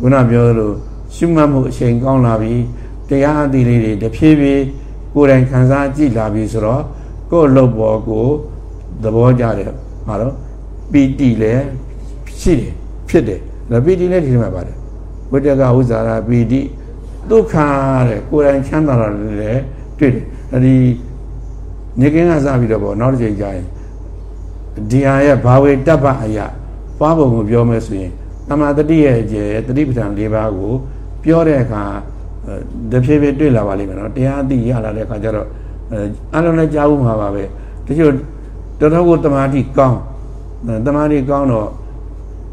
ခုနပြောသလို ရှိမှတ်မှုအချိန်ကောင်းလာပြီတရားအသီးလေးတွေတဖြည်းဖြည်းကိုယ်တိုင်ခံစားကြည့်လာပြီဆိုတော့ကိုယ်လှုပ်ပေါ်ကိုသဘောကြတယ်ဟာတော့ပီတိလည်းရှိတယ်ဖြစ်တယ်ဒါပီတိလည်းဒီမှာပါတယ်ဝိတကဥစ္စာရာပီတိဒုက္ခတဲ့ကိုယ်တိုင်ချမ်းသာတာလည်းတွေ့တယ်အဲဒီနေကင်းကစပြီးတော့ပေါ့နောက်တစ်ချိန်ကြာရင်ဒီဟာရဲ့ဘာဝေတ္တပအရာပွားပုံကိုပြောမယ်ဆိုရင်တမာတတိရဲ့အကျယ်တတိပဋ္ဌာန်၄ပါးကို ပြောတဲ့အခါတဖြည်းဖြည်းတွေ့လာပါလိမ့်မယ်နော်တရားအသိရလာတဲ့အခါကျတော့အလုံးလည်းကြားဖို့မှာပါပဲတချို့တော်တော်ကိုတမာတိကောင်းတမာတိကောင်းတော့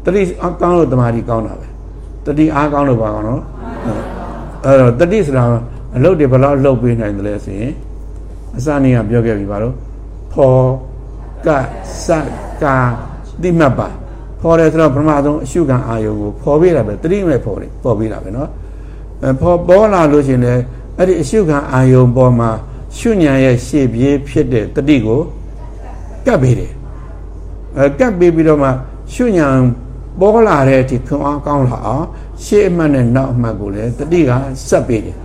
တတိအကောင်းလို့တမာတိကောင်းတာပဲတတိအားကောင်းလို့ပါကောင်းနော်အဲ့တော့တတိဆိုတာအလုပ်တွေဘယ်လောက်လုပ်ပေးနိုင်တယ်လဲဆိုရင်အစနေ့ကပြောခဲ့ပြီပါတော့ဖောကစကာတိမတ်ပါဖော်တယ်ဆိုတော့ပထမဆုံးအရှုခံအာယုကိုဖော်ပေးတာပဲတတိမဲ့ဖော်တယ်ဖော်ပေးတာပဲเပေါ်ပေါ်လာလို့ရှင်လေအဲ့ဒီအရှုခံအာယုံပေါ်မှာရှုညာရဲ့ရှေ့ပြေးဖြစ်တဲ့တတိကိုကပ်ပေးတယ်အဲကပ်ပေးပြီးတော့မှရှုညာပေါ်လာတဲ့အထိခွန်အားကောင်းလာအောင်ရှေ့အမှတ်နဲ့နောက်အမှတ်ကိုလည်းတတိကစက်ပေးတယ်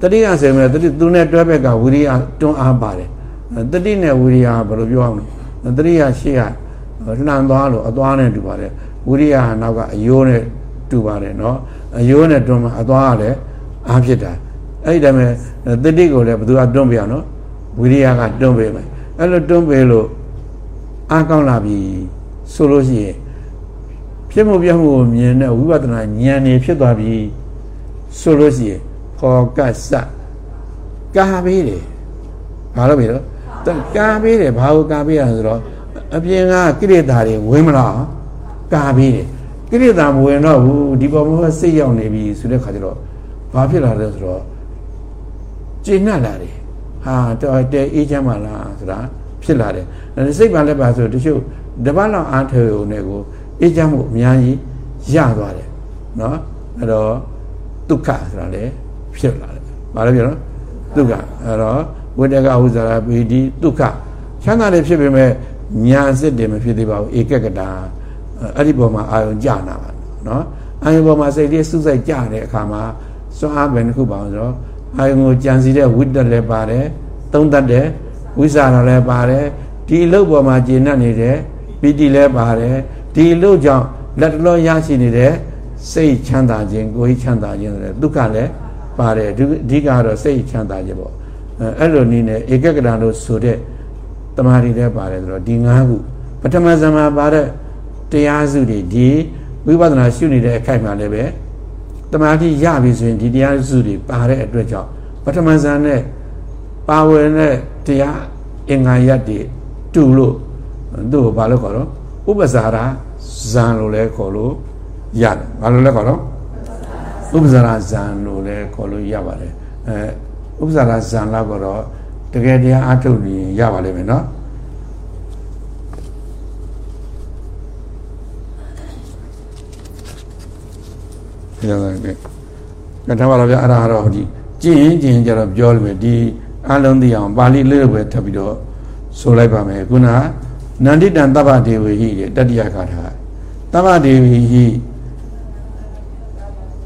တတိကဆိုရင်တတိသူနဲ့တွဲဘက်ကဝိရိယတွန်းအားပါတယ်တတိနဲ့ဝိရိယဘယ်လိုပြောရမလဲတတိကရှေ့ကလှန်သွားလို့အသွားနဲ့တူပါတယ်ဝိရိယဟာနောက်ကအယိုးနဲ့တူပါတယ်နော် အယိုးနဲ့တွန်းမှအသွားကလည်းအားဖြစ်တာအဲ့ဒီတည်းမဲ့တတိကိုလည်းဘယ်သူကတွန်းပြအောင်နော်ဝိရိယကတွန်းပေးမယ်အဲ့လိုတွန်းပေးလို့အားကောင်းလာပြီဆိုလို့ရှိရင်ဖြစ်မှုပြမှုကိုမြင်တဲ့ဝိပဿနာဉာဏ်နေဖြစ်သွားပြီဆိုလို့ရှိရင်ခေါ်ကတ်စကာပေးတယ်ဘာလို့ပြီတော့ကာပေးတယ်ဘာကိုကာပေးရဆိုတော့အပြင်ကကိလေသာတွေဝင်မလားကာပေးတယ် ကိလေသာမဝင်တော့ဘူးဒီပေါ်မှာစိတ်ရောက်နေပြီဆိုတဲ့ခါကျတော့ဘာဖြစ်လာလဲဆိုတော့ကျဉ်းလာတယ်ဟာတော်တဲအေးချမ်းပါလားဆိုတာဖြစ်လာတယ်စိတ်ပါလက်ပါဆိုတချို့တပတ်လောက်အားထုတ်ရုံနဲ့ကိုအေးချမ်းမှုအများကြီးရသွားတယ်နော်အဲ့တော့ဒုက္ခဆိုတာလည်းဖြစ်လာတယ်ဘာလို့ပြောလဲဒုက္ခအဲ့တော့ဝိတကဟုဇရာပိတိဒုက္ခချမ်းသာတယ်ဖြစ်ပေမဲ့ညာစစ်တယ်မဖြစ်သေးပါဘူးဧကကတာ အဲ့ဒီပေါ်မှာအာယုံကြနာပါနော်အာယုံပေါ်မှာစိတ်လေးစုစိုက်ကြတဲ့အခါမှာစွမ်းအားပဲတစ်ခုပါအောင်ဆိုတော့အာယုံကိုကြံစီတဲ့ဝိတ္တလည်းပါတယ်သုံးတတ်တဲ့ဝိဇာရလည်းပါတယ်ဒီအလုပ်ပေါ်မှာကျေနပ်နေတဲ့ပီတိလည်းပါတယ်ဒီအလုပ်ကြောင့်လက်တလောရရှိနေတဲ့စိတ်ချမ်းသာခြင်းကိုယ်ချမ်းသာခြင်းဆိုတဲ့ဒုက္ခလည်းပါတယ်အဓိကကတော့စိတ်ချမ်းသာခြင်းပေါ့အဲ့လိုနည်းနဲ့ဧကကရလို့ဆိုတဲ့တမာရီလည်းပါတယ်ဆိုတော့ဒီ၅ခုပထမဇမပါတဲ့ တရားစုတွေဒီဝိပဿနာရှုနေတဲ့အခိုက်မှာလည်းပဲတမာတိရပြီဆိုရင်ဒီတရားစုတွေပါတဲ့အတွက်ကြောင့်ပထမဇန်နဲ့ပါဝင်တဲ့တရားအင်္ဂါရတ်တွေတူလို့သူ့ကိုဘာလို့ခေါ်တော့ဥပ္ပဇာရဇံလို့လည်းခေါ်လို့ရတယ်ဘာလို့လဲခေါ်တော့ဥပ္ပဇာရဇံလို့လည်းခေါ်လို့ရပါတယ်အဲဥပ္ပဇာရဇံလောက်ကတော့တကယ်တရားအထုတ်နေရပါလိမ့်မယ်နော် ရတယ်ကဲကတ္ထပါတော့ဗျအဲ့ဒါတော့ဒီကြည်ရင်ကြည်ရင်ကြတော့ပြောလို့ပဲဒီအလုံးသိအောင်ပါဠိလေးလိုပဲထပ်ပြီးတော့ဆိုလိုက်ပါမယ်ခုနနန္တိတံတပ္ပဒေဝဟိတတ္တိယကာထာတပ္ပဒေဝဟိ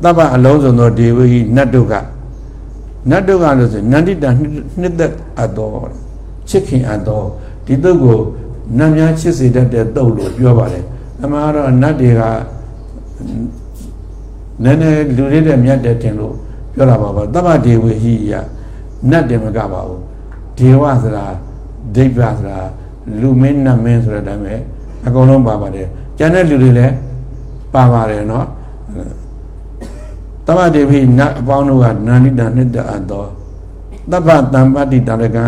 တပ္ပအလုံးစုံသောဒေဝဟိနတ်တို့ကနတ်တို့ကလို့ဆိုနန္တိတံနှစ်သက်အပ်တော်ချစ်ခင်အပ်တော်ဒီတုတ်ကိုနတ်များချစ်စေတတ်တဲ့တုတ်လို့ပြောပါတယ်အမှန်တော့နတ်တွေက နည်းနည်းလူတွေတဲ့မြတ်တဲ့တင်လို့ပြောတာပါပါတပ္ပဒေဝဟိယနတ်တယ်မကပါဘူးဒေဝဆိုတာဒိဗ္ဗဆိုတာလူမင်းနတ်မင်းဆိုတဲ့အတိုင်းပဲအကုန်လုံးပါပါတယ်ကျန်တဲ့လူတွေလည်းပါပါတယ်နော်တပ္ပဒေဝိနတ်အပေါင်းတို့ကနာနိတနှစ်တအပ်သောတပ္ပတံပတ္တိတရကံ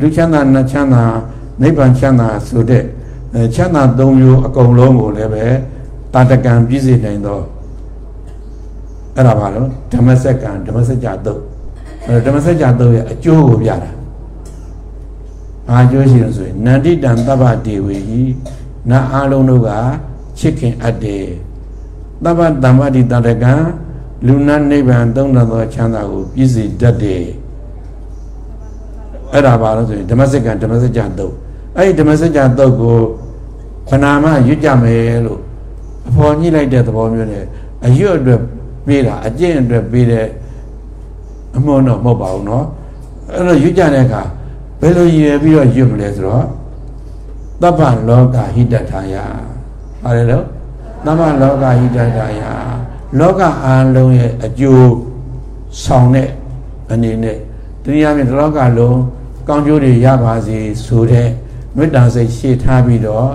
လူချမ်းသာနတ်ချမ်းသာနိဗ္ဗာန်ချမ်းသာဆိုတဲ့ချမ်းသာ၃မျိုးအကုန်လုံးကိုလည်းပဲတာတကံပြည့်စုံနိုင်သော အဲ့ဒါပါလို့ဓမ္မစက္ကံဓမ္မစကြာတုတ်အဲ့ဓမ္မစကြာတုတ်ရဲ့အကျိုးကိုပြတာဘာအကျိုးရှိလို့ဆိုရင်နန္တိတံတပ္ပဒေဝေဟိနတ်အားလုံးတို့ကချစ်ခင်အပ်တယ်တပ္ပတမ္ပတိတရကံလူနာနိဗ္ဗာန်သုံးတော်သောချမ်းသာကိုပြည့်စုံတတ်တယ်အဲ့ဒါပါလို့ဆိုရင်ဓမ္မစက္ကံဓမ္မစကြာတုတ်အဲ့ဒီဓမ္မစကြာတုတ်ကိုခဏမှရွတ်ကြမယ်လို့အဖော်ညှိလိုက်တဲ့သဘောမျိုးနဲ့အရွတ်အတွက် ပေးတာအကျင့်အတွက်ပေးတဲ့အမုန်းတော့မဟုတ်ပါဘူးเนาะအဲ့တော့ရွတ်ကြတဲ့အခါဘယ်လိုရည်ရွယ်ပြီးတော့ရွတ်မလဲဆိုတော့ သဗ္ဗလောကဟိတထာယပါတယ်လို့သဗ္ဗလောကဟိတထာယလောကအားလုံးရဲ့အကျိုးဆောင်တဲ့အနေနဲ့တနည်းအားဖြင့်လောကလုံးကောင်းကျိုးတွေရပါစေဆိုတဲ့မေတ္တာစိတ်ရှေ့ထားပြီးတော့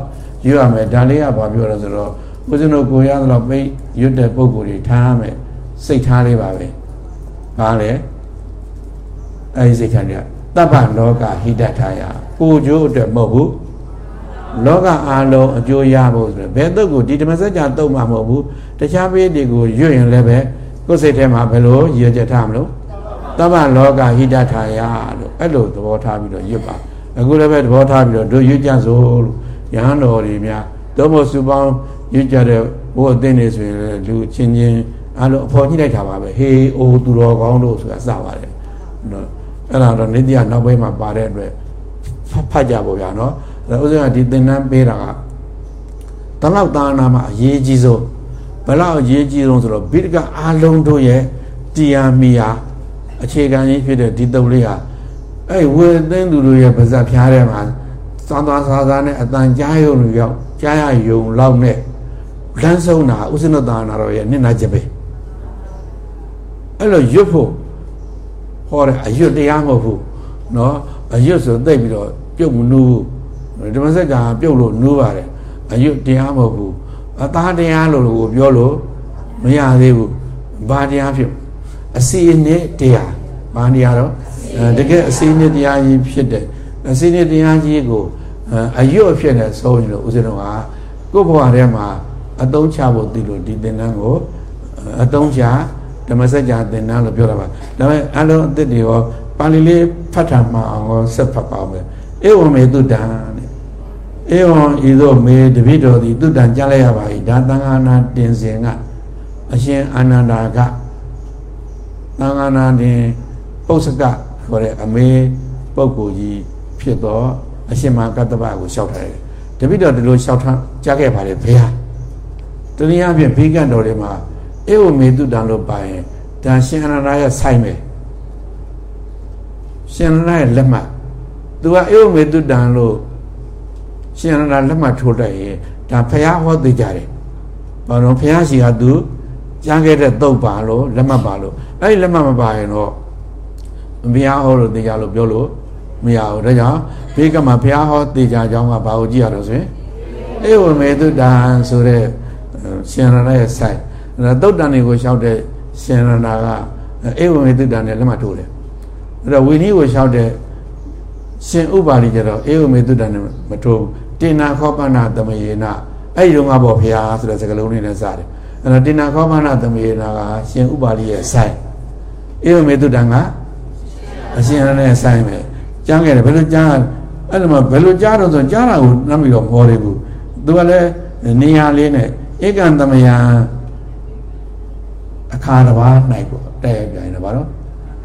ရွရမယ်ဒါလေးကဘာပြောလဲဆိုတော့ ဦးဇင်းတို့ကိုရသလောက်ပိတ်ရွတ်တဲ့ပုံကိုယ်တွေထားရမယ်စိတ်ထားလေးပါပဲဘာလဲအဲဒီစိတ်ထားတွေကတပ္ပလောကဟိတထာယကိုကျိုးအတွက်မဟုတ်ဘူးလောကအားလုံးအကျိုးရဖို့ဆိုတော့ဘယ်တုတ်ကိုဒီဓမ္မစကြာတုတ်မှာမဟုတ်ဘူးတခြားပေးတွေကိုရွတ်ရင်လည်းပဲကိုယ်စိတ်ထဲမှာဘယ်လိုရည်ကြထားမလို့တပ္ပလောကဟိတထာယလို့အဲ့လိုသဘောထားပြီးတော့ရွတ်ပါအခုလည်းပဲသဘောထားပြီးတော့တို့ရွတ်ကြစို့လို့ယဟန်တော်တွေများသို့မဟုတ်စုပေါင်း ရွတ်ကြတဲ့ဘိုးအသင်းတွေဆိုရင်လူချင်းချင်းအဲ့လိုအဖော်ညှိလိုက်တာပါပဲဟေးအိုသူတော်ကောင်းတို့ဆိုတာစပါတယ်နော်အဲ့ဒါတော့နိတ္တယနောက်ပိုင်းမှာပါတဲ့အတွက်ဖတ်ကြပါဗျာနော်ဒါဥစဉ်ကဒီသင်္นานပေးတာကတလောက်သာနာမှာအရေးကြီးဆုံးဘလောက်အရေးကြီးဆုံးဆိုတော့ဘိဒကအားလုံးတို့ရဲ့တရားမီယာအခြေခံကြီးဖြစ်တဲ့ဒီတုပ်လေးဟာအဲ့ဝေသိန်းသူတို့ရဲ့ပါဇက်ဖျားထဲမှာသာသာသာသာနဲ့အတန်ကြားယုံလို့ရောက်ကြားရယုံလောက်နဲ့ လမ်းဆုံးတာဥစဉ်သာနာတော်ရဲ့နှစ်နာချက်ပဲအဲ့လိုရွတ်ဖို့ဟောတယ်အရွတ်တရားမဟုတ်ဘူးเนาะအရွတ်ဆိုသိပြီးတော့ပြုတ်မနူးဓမ္မစကြာပြုတ်လို့နူးပါတယ်အရွတ်တရားမဟုတ်ဘူးအသားတရားလို့ကိုပြောလို့မရသေးဘူးဘာတရားဖြစ်အစီအနှစ်တရားဘာတရားတော့တကယ်အစီအနှစ်တရားကြီးဖြစ်တယ်အစီအနှစ်တရားကြီးကိုအရွတ်ဖြစ်နေဆုံးရင်လို့ဦးဇင်းတော်ကကိုယ့်ဘဝထဲမှာ အတုံးချဖို့သိလို့ဒီသင်္ကန်းကိုအတုံးချဓမ္မစကြာသင်္ကန်းလို့ပြောတာပါဒါပေမဲ့အလုံးအသစ်တွေရောပါဠိလေးဖတ်တာမှအောင်ရောဆက်ဖတ်ပါမယ်ဧဝမေတုတံတဲ့ဧဝံဤသို့မေတပိတော်သည်တုတံကြားလိုက်ရပါ၏ဒါသံဃာနာတင်စဉ်ကအရှင်အာနန္ဒာကသံဃာနာတင်ပု္ပ္ပကခေါ်တဲ့အမေပုဂ္ဂိုလ်ကြီးဖြစ်သောအရှင်မကတ္တဗကိုလျှောက်ထားတယ်တပိတော်ဒီလိုလျှောက်ထားကြားခဲ့ပါတယ်ဘုရား တနည်းအားဖြင့်ဘေးကန့်တော်တွေမှာဧဝမေတုတံလို့ပါရင်ဒါရှင်အနန္ဒာရဲ့ဆိုင်ပဲရှင်အနန္ဒာရဲ့လက်မှတ်သူကဧဝမေတုတံလို့ရှင်အနန္ဒာလက်မှတ်ထိုးလိုက်ရင်ဒါဖះဟောသိကြတယ်ဘာလို့ဖះရှိကသူကြားခဲ့တဲ့တုတ်ပါလို့လက်မှတ်ပါလို့အဲ့ဒီလက်မှတ်မပါရင်တော့ဘုရားဟောလို့သိကြလို့ပြောလို့မရဘူးဒါကြောင့်ဘေးကမှာဘုရားဟောသိကြကြောင်းကဘာကိုကြည့်ရတော့ဆိုရင်ဧဝမေတုတံဆိုတဲ့ ရှင်ရဏရဲ့ဆိုင်သုတ်တန်တွေကိုလျှောက်တဲ့ရှင်ရဏကဧဝမေတုတံနဲ့လက်မှတ်ထိုးတယ်အဲ့တော့ဝိနည်းကိုလျှောက်တဲ့ရှင်ဥပါလိကျတော့ဧဝမေတုတ္တနဲ့မထိုးတင်နာခောပနာသမယေနအဲ့ဒီတော့ငါပေါ့ဖျားဆိုတဲ့စကားလုံးလေးနဲ့စတယ်အဲ့တော့တင်နာခောပနာသမယေနကရှင်ဥပါလိရဲ့ဆိုင်ဧဝမေတုတ္တကအရှင်ရနဲ့ဆိုင်ပဲကြားခဲ့တယ်ဘယ်လိုကြားအဲ့လိုမှဘယ်လိုကြားတော့ဆိုကြားတာကိုနှမ်းပြီးတော့ဟောတယ်ဘူးသူကလည်းနေရာလေးနဲ့ ဧကံသမယံအခါတစ်ပါးနိုင်ပေါ့တဲ့ပြန်တယ်ဗါတော့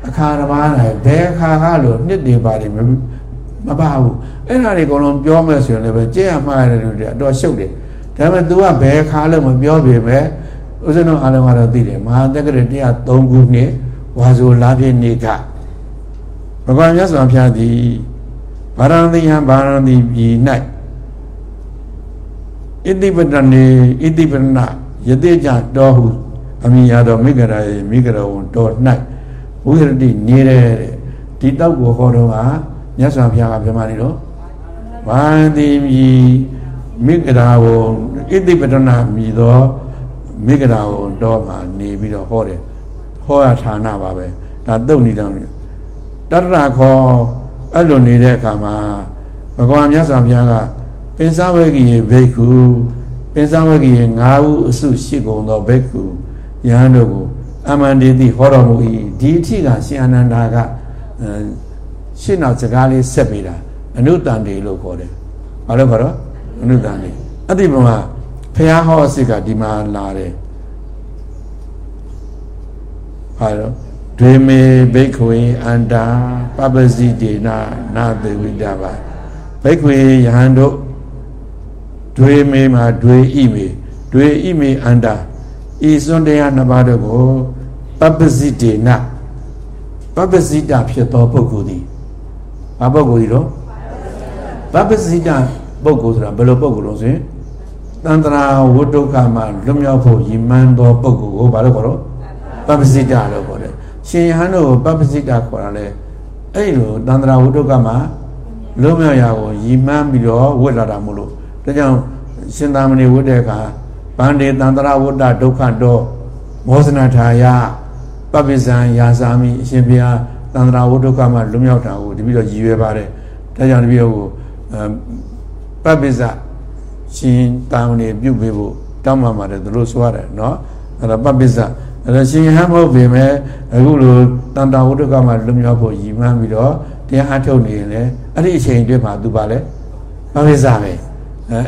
အခါတစ်ပါးနိုင်ဘယ်အခါကလို့နှစ်တွေပါတယ်မမပါဘူးအဲ့ဒါတွေအကုန်လုံးပြောမယ်ဆိုရင်လည်းပဲကြည့်ရမှားရတယ်လို့အတော်ရှုပ်တယ်ဒါပေမဲ့ तू ကဘယ်ခါလို့မပြောပြပဲဥစ္စနောအားလုံးကတော့သိတယ်မဟာတက္ကရာ103ခုနှစ်ဝါဆိုလာပြည့်နေကဘဂဝါမြတ်စွာဘုရားသည်ဗာရဏသီယံဗာရဏသီပြည်၌ ဣတိပတနေဣတိပနယတိကြတော်ဟုအမိရတော်မိဂရာယေမိဂရဝံတော်၌ဝိရတိနေတဲ့ဒီတောက်ကိုဟောတော့ကမြတ်စွာဘုရားကပြောမှနေတော့ဝန္တိမိမိဂရာဝံဣတိပတနာမိသောမိဂရာဝံတော်မှာနေပြီးတော့ဟောတယ်ဟောရဌာနပါပဲဒါတုတ်နေတယ်တတရခောအဲ့လိုနေတဲ့အခါမှာဘဂဝါမြတ်စွာဘုရားက ပင်စဝေကီယေဘိက္ခုပင်စဝေကီယေ၅ဦးအစုရှိကုန်သောဘိက္ခုယဟန်တို့ကိုအမန္တေတိဟောတော်မူ၏ဒီအထိကရှင်အနန္ဒာကရှင်းနောက်စကားလေးဆက်ပေးတာအနုတန်တေလို့ခေါ်တယ်ဘာလို့ခေါ်တော့အနုတန်တေအတိပမာဖះဟောစစ်ကဒီမှာလာတယ်ဟာတော့ဒွေမေဘိက္ခွေအန္တာပပစီတေနာနာသေဝိတပါဘိက္ခွေယဟန်တို့ ဒွေမေမှာဒွေဣမေဒွေဣမေအန္တာဤစွန်တရားနှစ်ပါးတို့ကိုပပစီတေနာပပစီတာဖြစ်သောပုဂ္ဂိုလ်သည်ဘာပုဂ္ဂိုလ်ဒီတော့ပပစီတာပပုဂ္ဂိုလ်ဆိုတာဘယ်လိုပုဂ္ဂိုလ်လို့ဆိုရင်တန္တရာဝိဒုက္ခမှာလွတ်မြောက်ဖို့ရည်မှန်းသောပုဂ္ဂိုလ်ကိုဘာလို့ခေါ်တော့ပပ္ပစိတလို့ခေါ်တယ်ရှင်ယဟန်တို့ပပ္ပစိတခေါ်တာလေအဲ့လိုတန္တရာဝိဒုက္ခမှာလွတ်မြောက်ရာကိုရည်မှန်းပြီးတော့ဝတ်လာတာမို့လို့ ဒါကြောင့်ရှင်သာမဏေဝတ်တဲ့အခါဗန္ဒေတန္တရာဝတ္တဒုက္ခတော့မောဇနထာယပပ္ပဇံယာစာမိအရှင်ဘုရားတန္တရာဝတ္ဒုက္ခမှာလွတ်မြောက်တာကိုတပည့်တော်ရည်ရွယ်ပါတယ်ဒါကြောင့်တပည့်တော်ကိုပပ္ပဇရှင်တာမဏေပြုတ်ပေးဖို့တောင်းပန်ပါတယ်သူတို့ဆိုရတယ်เนาะအဲ့ဒါပပ္ပဇအဲ့ဒါရှင်ဟမ်းမဟုတ်ပေမဲ့အခုလိုတန်တာဝတ္ဒုက္ခမှာလွတ်မြောက်ဖို့ရည်မှန်းပြီးတော့တရားအထုတ်နေရင်လေအဲ့ဒီအချိန်အတွင်းမှာသူပါလဲပပ္ပဇပဲ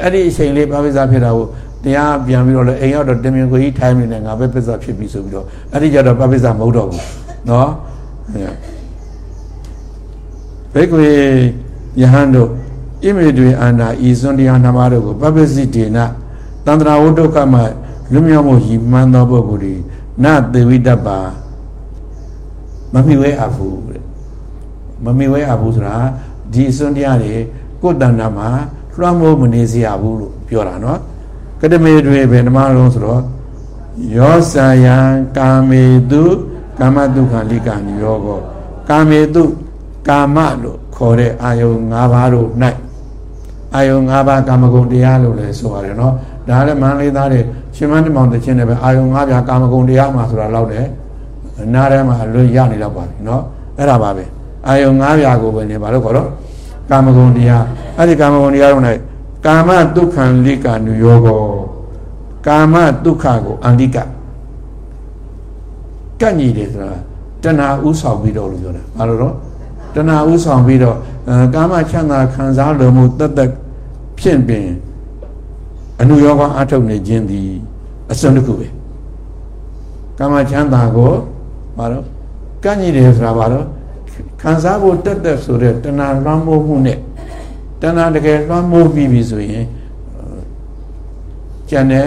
အဲ့ဒီအချိန်လေးပါပိစဖြစ်တာကိုတရားပြန်ပြီးတော့လည်းအိမ်ရောက်တော့တင်မြင်ကိုကြီးထိုင်းနေတယ်ငါပဲပိစဖြစ်ပြီဆိုပြီးတော့အဲ့ဒီကြတော့ပါပိစမဟုတ်တော့ဘူးနော်ဘိက္ခွေယဟန်တို့ဣမေတွေအာနာဤစွန်တရားနှမတို့ကိုပပ္ပစီဒေနသန္တရာဝဒုက္ခမှလွမြောက်မှုရည်မှန်းသောပုဂ္ဂိုလ်တွေနသေဝိတ္တပါမမိဝဲအဘူးတဲ့မမိဝဲအဘူးဆိုတာဒီစွန်တရားတွေကိုယ်တဏ္ဍာမှာ လွှမ်းမိုးမနေစေရဘူးလို့ပြောတာနော်ကတမေတွေဘယ်နှမလုံးဆိုတော့ယောစာယံကာမေတုကာမတုခလိကနိယောကောကာမေတုကာမလို့ခေါ်တဲ့အာယုံ၅ပါးတို့၌အာယုံ၅ပါးကာမဂုဏ်တရားလို့လည်းဆိုရတယ်နော်ဒါလည်းမန္တလေးသားတွေရှင်မန်းတမောင်တခြင်းတွေပဲအာယုံ၅ပါးကာမဂုဏ်တရားမှာဆိုတာလောက်တယ်နားထဲမှာလွတ်ရနေတော့ပါပြီနော်အဲ့ဒါပါပဲအာယုံ၅ပါးကိုပဲနေပါလို့ခေါ်တော့ ကာမဂုဏ်တရားအဲ့ဒီကာမဂုဏ်တရားတို့၌ကာမဒုက္ခံလိကနုယောကောကာမဒုက္ခကိုအန္တိကကန့်ညီတယ်ဆိုတာတဏှာဥဆောင်ပြီးတော့လို့ပြောတာဘာလို့တော့တဏှာဥဆောင်ပြီးတော့ကာမချမ်းသာခံစားလို့မှုတသက်ဖြစ်ပင်အနုယောဂအထုတ်နေခြင်းသည်အစွန်းတစ်ခုပဲကာမချမ်းသာကိုဘာလို့ကန့်ညီတယ်ဆိုတာဘာလို့ ခံစားဖို့တက်တက်ဆိုတဲ့တဏှာလွှမ်းမိုးမှုနဲ့တဏှာတကယ်လွှမ်းမိုးပြီးပြီဆိုရင်ကျန်တဲ့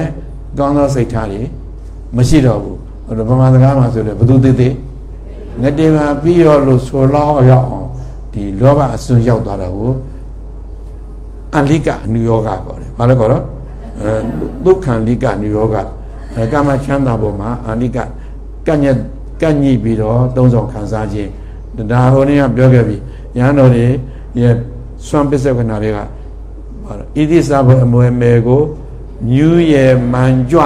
ကောင်းသောစိတ်ထားတွေမရှိတော့ဘူးဗမာစကားမှာဆိုတယ်ဘသူသေးသေးငတေမှာပြီးရောလို့ဆိုလောက်ရောက်အောင်ဒီလောဘအစွန်းရောက်သွားတာကိုအလိကအနုယောဂခေါ်တယ်ဘာလဲခေါ်တော့အဲဒုက္ခလိကနုယောဂအဲကာမချမ်းသာပေါ်မှာအလိကကညက်ကညိပြီးတော့သုံးဆောင်ခံစားခြင်း ဒါဟိုနေ့ကပြောခဲ့ပြီညာတော်တွေရဲ့စွမ်းပစ္စေကနာတွေကဣတိစာဘအမွေမေကိုမြူးရဲ့မန်ကြွ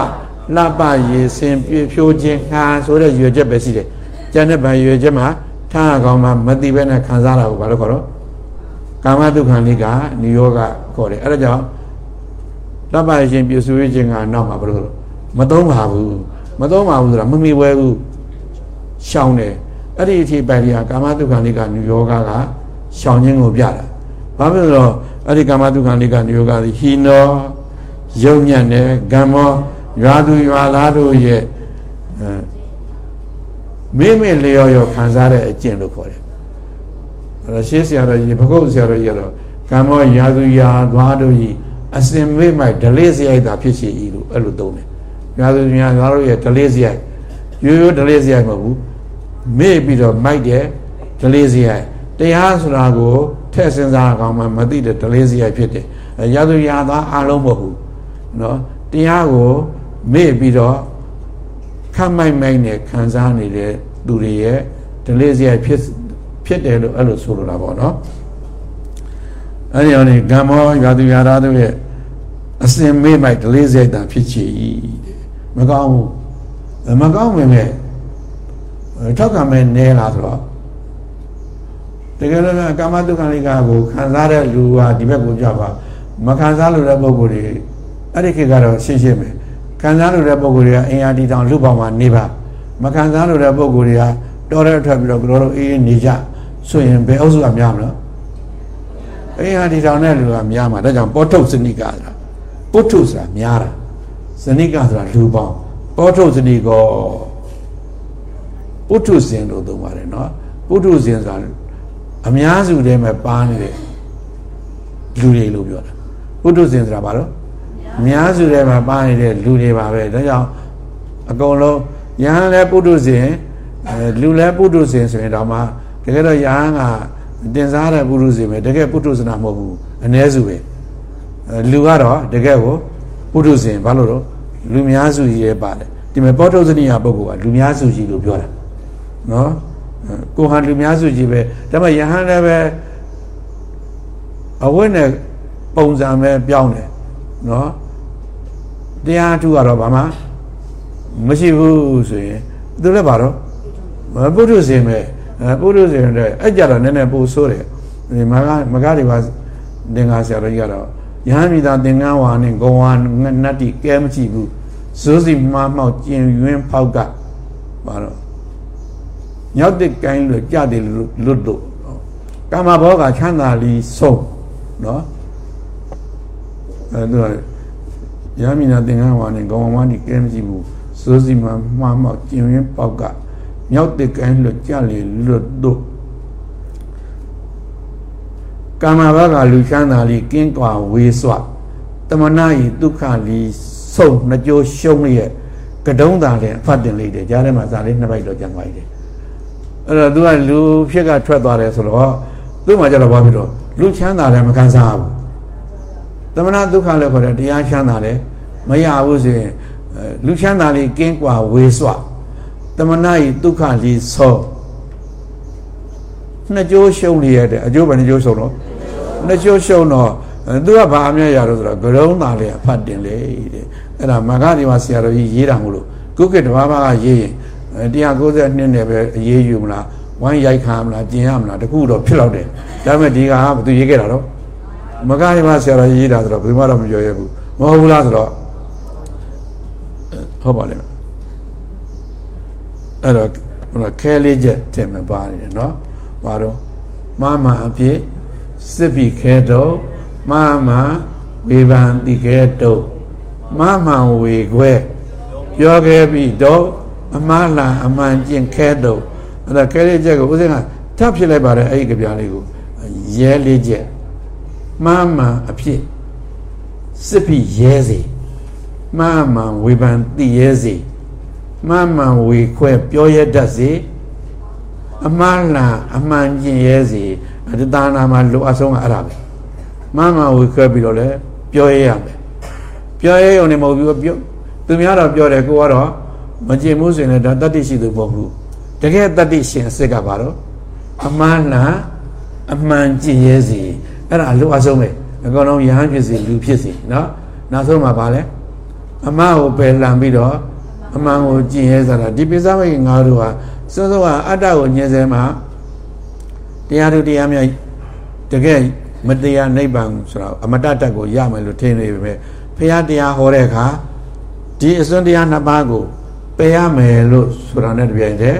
လှပရေစင်ပြဖြိုးခြင်းခါဆိုတဲ့ရွယ်ချက်ပဲရှိတယ်ကျန်တဲ့ဗန်ရွယ်ချက်မှာထားကောင်မှမသိဘဲနဲ့ခံစားတာကိုဘာလို့ခေါ်တော့ကာမတုခံလေးကနိယောဂခေါ်တယ်အဲ့ဒါကြောင့်လှပရေရှင်ပြဆူရခြင်းကနောက်မှာဘာလို့မသုံးပါဘူးမသုံးပါဘူးဆိုတာမမီဝဲဘူးရှောင်းတယ် အဲ့ဒီအထိပိုင်လေးကကာမတုခံလေးကနိယောဂကရှောင်းခြင်းကိုပြတာဘာဖြစ်လို့အဲ့ဒီကာမတုခံလေးကနိယောဂသည်ဟီနောယုံညံ့တယ်ဂမ္မောရွာသူရွာသားတို့ရဲ့မိမိလျော်ရောခံစားတဲ့အကျင့်လို့ခေါ်တယ်အဲ့တော့ရှေးဆရာတော်ကြီးဘဂုတ်ဆရာတော်ကြီးကတော့ကမ္မောရာသူရာသွားတို့ကြီးအစင်မိမိုက်ဒလေးစရိုက်တာဖြစ်ရှိဤလို့အဲ့လိုသုံးတယ်ရာသူရာသွားတို့ရဲ့ဒလေးစရိုက်ရိုးရိုးဒလေးစရိုက်မဟုတ်ဘူး မေ့ပြီးတော့မိုက်တဲ့ဒလေးစရိုက်တရားဆိုတာကိုထည့်စဉ်းစားအောင်မှမသိတဲ့ဒလေးစရိုက်ဖြစ်တယ်ရာသူရာသားအလုံးမဟုတ်ဘူးနော်တရားကိုမေ့ပြီးတော့ခတ်မိုက်မိုက်နဲ့ခံစားနေတဲ့သူတွေရဲ့ဒလေးစရိုက်ဖြစ်ဖြစ်တယ်လို့အဲ့လိုဆိုလိုတာပေါ့နော်အဲ့ဒီအောင်ဒီဂမ္မောရွာသူရွာသားတို့ရဲ့အစင်မေ့မိုက်ဒလေးစရိုက်တာဖြစ်ချီမကောင်းဘူးမကောင်းဝင်မဲ့ ထောက်ကမဲ့နဲလားဆိုတော့တကယ်လို့ကာမတုခံလိကကိုခံစားတဲ့လူဟာဒီဘက်ကိုကြပါမခံစားလို့တဲ့ပုံကိုယ်တွေအဲ့ဒီခေတ်ကတော့ရှင်းရှင်းပဲခံစားလို့တဲ့ပုံကိုယ်တွေကအင်အားတီတောင်လူပေါင်းမှာနေပါမခံစားလို့တဲ့ပုံကိုယ်တွေကတော်တဲ့ထွက်ပြီးတော့ကြောတို့အေးနေကြဆိုရင်ဘယ်အုပ်စုကများမလဲအင်အားတီတောင်တဲ့လူကများမှာဒါကြောင့်ပောထုတ်စနိကဆိုတာပုထုဆိုတာများတာစနိကဆိုတာလူပေါင်းပောထုတ်စနိကော ပုထုဇဉ်လို့သုံးပါတယ်နော်ပုထုဇဉ်ဆိုတာအများစုတည်းမှာပါနေတဲ့လူတွေလို့ပြောတာပုထုဇဉ်ဆိုတာဘာလို့အများစုထဲမှာပါနေတဲ့လူတွေပါပဲဒါကြောင့်အကုန်လုံးယဟန်လည်းပုထုဇဉ်လူလည်းပုထုဇဉ်ဆိုရင်တော့မှတကယ်တော့ယဟန်ကတင်စားတဲ့ပုထုဇဉ်ပဲတကယ်ပုထုဇနာမဟုတ်ဘူးအ ਨੇ စုပဲလူကတော့တကယ်ကိုပုထုဇဉ်ဘာလို့တော့လူများစုကြီးရဲ့ပါတယ်ဒီမဲ့ပောထုဇနိယပုဂ္ဂိုလ်ကလူများစုကြီးလို့ပြောတာ နော်ကိုဟန်လူများစုကြီးပဲဒါပေမဲ့ယဟန်လည်းပဲအဝတ်နဲ့ပုံစံပဲပြောင်းတယ်နော်တရားထုကတော့ဘာမှမရှိဘူးဆိုရင်သူလည်းပါတော့ပုထုဇဉ်ပဲပုထုဇဉ်တဲ့အဲ့ကြတော့နည်းနည်းပိုဆိုးတယ်ဒီမကမကတွေပါသင်္ဃာဆရာတော်ကြီးကတော့ယဟန်မိသားသင်္ကန်းဝါနဲ့ဂုံဝါနတ်တိကဲမကြည့်ဘူးဇိုးစီမှားမောက်ကျင်ယွင်းဖောက်ကဘာတော့ ညောက်တဲ့ကိုင်းလို့ကြတယ်လွတ်လို့ကာမဘောကချမ်းသာလီဆုံးနော်အဲသူကရမီနာသင်္ကန်းဝါနဲ့ဂုံဝါနတ်တိကဲမကြည့်ဘူးဇိုးစီမှာမှားမောက်ကျင်ယွင်းဖောက်ကမြောက်တဲ့ကိုင်းလို့ကြလေလွတ်လို့ကာမဘကလူချမ်းသာလီကင်းကွာဝေစွတမနာဤဒုက္ခလီဆုံးနှကြိုးရှုံးရဲ့ကတုံးသာလည်းဖတ်တင်လိုက်တယ်ကြားထဲမှာစာလေးနှစ်ပိုက်တော့ကျန်သွားတယ် အဲ့တော့သူကလူဖြစ်ကထွက်သွားတယ်ဆိုတော့သူ့မှာကျတော့ဘာဖြစ်တော့လူချမ်းသာလည်းမခံစားဘူးတမနာဒုက္ခလည်းခေါ်တယ်တရားချမ်းသာလည်းမရဘူးဆိုရင်လူချမ်းသာလေးကင်းကွာဝေစွတမနာဤဒုက္ခလီဆုံးနှစ်ကြိုးရှုံးနေရတဲ့အကျိုးပဲနှစ်ကြိုးရှုံးတော့နှစ်ကြိုးရှုံးတော့သူကဘာအမြတ်ရတော့ဆိုတော့ဂရုံးသားလေးအဖတ်တင်လေတဲ့အဲ့ဒါမဂ္ဂဒီမဆရာတော်ကြီးရေးတာမို့လို့ကုက္ကတဘာဘာကရေးရင် 192နှစ်နဲ့ပဲအရေးယူမလားဝိုင်းရိုက်ခါမလားကျင်ရမလားတခုတော့ဖြစ်တော့တယ်ဒါပေမဲ့ဒီကဘသူရေးခဲ့တာတော့မဂ္ဂဒီမဆရာတော်ရေးတာဆိုတော့ဘယ်မှတော့မပြောရဘူးမဟုတ်ဘူးလားဆိုတော့ဟုတ်ပါလိမ့်မယ်အဲ့တော့ဟိုခဲလေးချက်တင်မပါနေတယ်နော်ဘာတော့မမအဖြစ်စစ်ပြီးခဲတော့မမဝေဖန်တိခဲတော့မမဝေခွဲပြောခဲ့ပြီးတော့ အမလာအမှန်ကျင့်ခဲတော့အဲ့ဒါခဲလေးချက်ကိုဦးစင်းကထပ်ဖြစ်လိုက်ပါတယ်အဲ့ဒီကြပြလေးကိုရဲလေးချက်မမအဖြစ်စစ်ပြီးရဲစီမမဝေဖန်တိရဲစီမမဝေခွဲပြောရတတ်စေအမှန်လားအမှန်ကျင်ရဲစီအတ္တနာမှာလိုအပ်ဆုံးကအဲ့ဒါပဲမမဝေခွဲပြီးတော့လဲပြောရရမယ်ပြောရရုံနဲ့မဟုတ်ဘူးပြောသူများတော့ပြောတယ်ကိုကတော့ မကျင်မှုဆိုရင်လည်းဒါတတ္တိရှိသူမဟုတ်ဘူးတကယ်တတ္တိရှင်အစ်စ်ကပါတော့အမှန်လားအမှန်ကျင်ရဲစီအဲ့ဒါလိုအပ်ဆုံးပဲအကောင်လုံးယဟန်ဖြစ်စီလူဖြစ်စီနော်နောက်ဆုံးမှာပါလဲအမကိုပယ်လှန်ပြီးတော့အမှန်ကိုကျင်ရဲဆိုတာဒီပိဿဝိငါတို့ဟာစောစောကအတ္တကိုညှင်းဆဲမှာတရားတို့တရားမြတ်တကယ်မတရားနိဗ္ဗာန်ဆိုတာအမတ္တတတ်ကိုရမယ်လို့ထင်နေပေမဲ့ဖះတရားဟောတဲ့အခါဒီအစွန်းတရားနှစ်ပါးကို ပယ်ရမယ်လို့ဆိုတာနဲ့တပြိုင်တည်း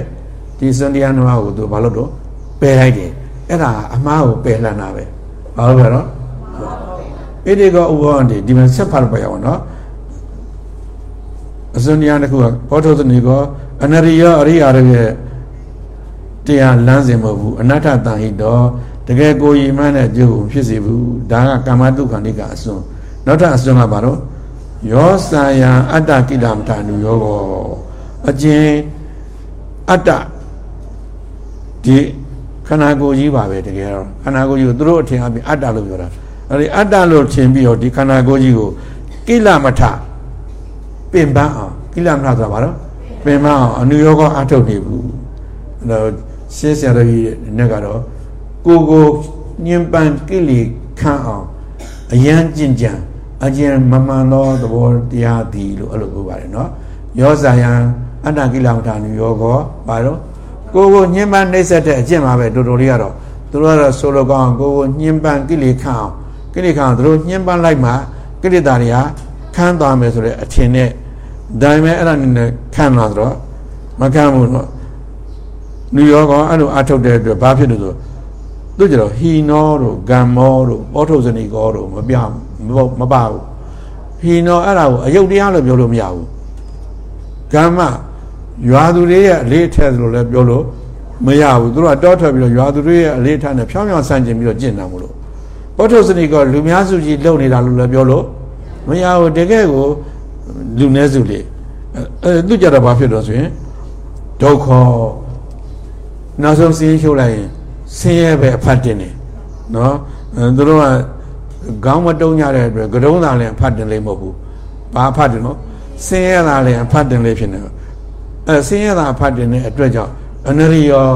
ဒီစွန်းတရားနှစ်ပါးကိုသူဘာလို့တော့ပယ်လိုက်တယ်အဲ့ဒါအမှားကိုပယ်လှန်တာပဲဘာလို့လဲတော့ဣတိကောဥဘောတိဒီမှာဆက်ဖတ်ပါရအောင်နော်အစွန်းတရားတစ်ခုကဘောထုသနီကောအနရိယအရိယာရဲ့တရားလမ်းစဉ်မဟုတ်ဘူးအနတ္ထတန်ဟိတောတကယ်ကိုယ်ရည်မှန်းတဲ့အကျိုးကိုဖြစ်စေဘူးဒါကကာမတုခန္ဓိကအစွန်းနောက်ထပ်အစွန်းကဘာလို့ယောစာယံအတ္တကိလမထာနုယောကော အကျဉ်အတ္တဒီခန္ဓာကိုယ်ကြီးပါပဲတကယ်တော့ခန္ဓာကိုယ်ကြီးကိုသူတို့အထင်အပြင်အတ္တလို့ပြောတာအဲဒီအတ္တလို့ထင်ပြီးတော့ဒီခန္ဓာကိုယ်ကြီးကိုကိလမထပင်ပန်းအောင်ကိလမထဆိုတာဘာလို့ပင်ပန်းအောင်အနုယောဂအထုတ်နေဘူးအဲတော့ရှင်းဆရာတော်ကြီးနဲ့ကတော့ကိုကိုညင်ပန်းကိလေခံအောင်အယံကျင့်ကြံအကျဉ်မမှန်သောသဘောတရားသည်လို့အဲ့လိုပြောပါတယ်နော်ယောဇာယံ အတ္တကိလမထာနုယောကောဘာလို့ကိုကိုညှဉ်းပန်းနှိမ့်ဆက်တဲ့အကျင့်ပါပဲတော်တော်လေးကတော့သူတို့ကတော့ဆိုလိုကောင်းကိုကိုညှဉ်းပန်းကိလေခံအောင်ကိလေခံအောင်သူတို့ညှဉ်းပန်းလိုက်မှကိလေသာတွေကခန်းသွားမယ်ဆိုတဲ့အထင်နဲ့ဒါပေမဲ့အဲ့ဒါနဲ့ခံလာတော့မခံဘူးနော်နုယောကောအဲ့လိုအထုတ်တဲ့အတွက်ဘာဖြစ်လို့ဆိုသူကြတော့ဟီနောတို့ဂံမောတို့ပောထုဇဏီကောတို့မပြမပါဘူးဟီနောအဲ့ဒါကိုအယုတ်တရားလို့ပြောလို့မရဘူးဂမ္မ ရွာသူတွေရဲ့အလေးထက်လို့လည်းပြောလို့မရဘူးသူတို့ကတောထွက်ပြီးတော့ရွာသူတွေရဲ့အလေးထားနဲ့ဖြောင်းဖြောင်းဆန့်ကျင်ပြီးတော့ကျင့်တာမို့လို့ပောထုဇဏီကောလူများစုကြီးလုံနေတာလို့လည်းပြောလို့မရဘူးတကယ်ကိုလူနည်းစုလေးအဲသူကြတော့ဘာဖြစ်တော့ဆိုရင်ဒုက္ခနောက်ဆုံးစင်းရှုပ်လိုက်ရင်ဆင်းရဲပဲအဖတ်တင်တယ်နော်သူတို့ကခေါင်းမတုံးကြတဲ့အတွက်ကတုံးသာလည်းအဖတ်တင်လေးမဟုတ်ဘူးဘာအဖတ်တင်လို့ဆင်းရဲတာလည်းအဖတ်တင်လေးဖြစ်နေ အဲဆင်းရဲတာအဖတ်တင်တဲ့အတွက်ကြောင့်အနရိယော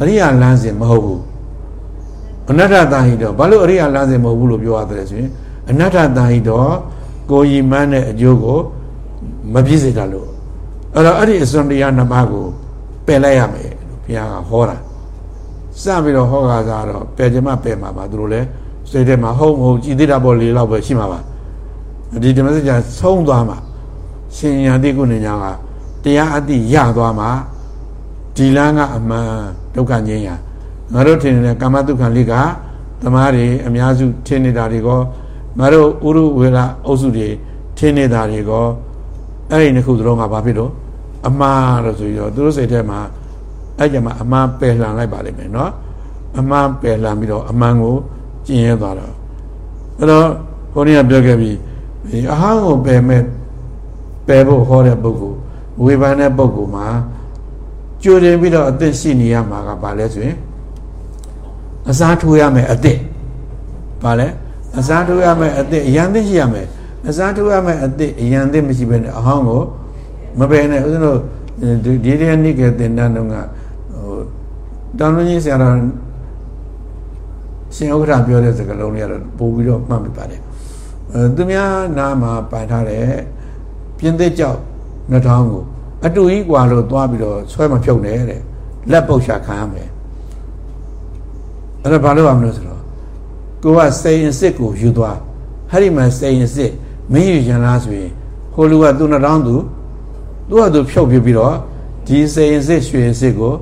အရိယာလမ်းစဉ်မဟုတ်ဘူးအနတ္တတာဟိတော့ဘာလို့အရိယာလမ်းစဉ်မဟုတ်ဘူးလို့ပြောရတယ်ဆိုရင်အနတ္တတာဟိတော့ကိုယီမန်းတဲ့အကျိုးကိုမပြည့်စေတာလို့အဲ့တော့အဲ့ဒီအစွန်တရားနှစ်ပါးကိုပယ်လိုက်ရမယ်လို့ဘုရားကဟောတာစပြီးတော့ဟောတာကတော့ပယ်ခြင်းမပယ်မှာပါသူတို့လည်းစိတ်ထဲမှာဟုတ်ဟုတ်ကြည်သေးတာပေါ့လေးလောက်ပဲရှိမှာပါဒီဓမ္မစကြာဆုံးသွားမှာရှင်ညာတိကုဏညာက တရားအတိရသွားမှာဒီလမ်းကအမှန်ဒုက္ခငြိမ်းရာငါတို့ထင်နေတဲ့ကာမတုခံလေးကသမားတွေအများစုထင်နေတာတွေကောငါတို့ဥရုဝေလာအုပ်စုတွေထင်နေတာတွေကောအဲ့ဒီနှစ်ခုသလုံးကဘာဖြစ်လို့အမှားလို့ဆိုပြီးတော့သူတို့စိတ်ထဲမှာအဲ့ကြမှာအမှားပယ်လှန်လိုက်ပါလိမ့်မယ်နော်အမှားပယ်လှန်ပြီးတော့အမှန်ကိုကျင့်ရသွားတော့အဲ့တော့ဘုန်းကြီးကပြောခဲ့ပြီးဒီအဟောင်းကိုပယ်မဲ့ပယ်ဖို့ဟောတဲ့ပုဂ္ဂိုလ် ဝေဖန်တဲ့ပုဂ္ဂိုလ်မှာကြိုတင်ပြီးတော့အသက်ရှိနေရမှာကဘာလဲဆိုရင်အစားထိုးရမယ်အသက်ဘာလဲအစားထိုးရမယ်အသက်အရန်သိရှိရမယ်အစားထိုးရမယ်အသက်အရန်သိမရှိဘဲနဲ့အဟောင်းကိုမပယ်နဲ့ဦးဇင်းတို့ဒီဒီနေ့ကတင်တဲ့တုန်းကဟိုတောင်လုံးကြီးဆရာတော်ရှင်ဥက္ကဋ္ဌပြောတဲ့စကားလုံးလေးကတော့ပို့ပြီးတော့မှတ်မိပါတယ်အဲသူများနားမှာပိုင်ထားတဲ့ပြင်းသစ်ကြောက် နှထောင်းကိုအတူကြီးกว่าလို့သွားပြီးတော့ဆွဲမဖြုတ်နဲ့တဲ့လက်ပုတ်ရှာခံရမယ်အဲ့ဒါဘာလို့ရမလို့ဆိုတော့ကိုကစိန်အစ်စ်ကိုယူသွားဟဲ့ဒီမှာစိန်အစ်စ်မင်းယူရင်လားဆိုရင်ဟိုလူကသူ့နှထောင်းသူသူ့ဟာသူဖြုတ်ပြပြီးတော့ဒီစိန်အစ်စ်ရွှေအစ်စ်ကို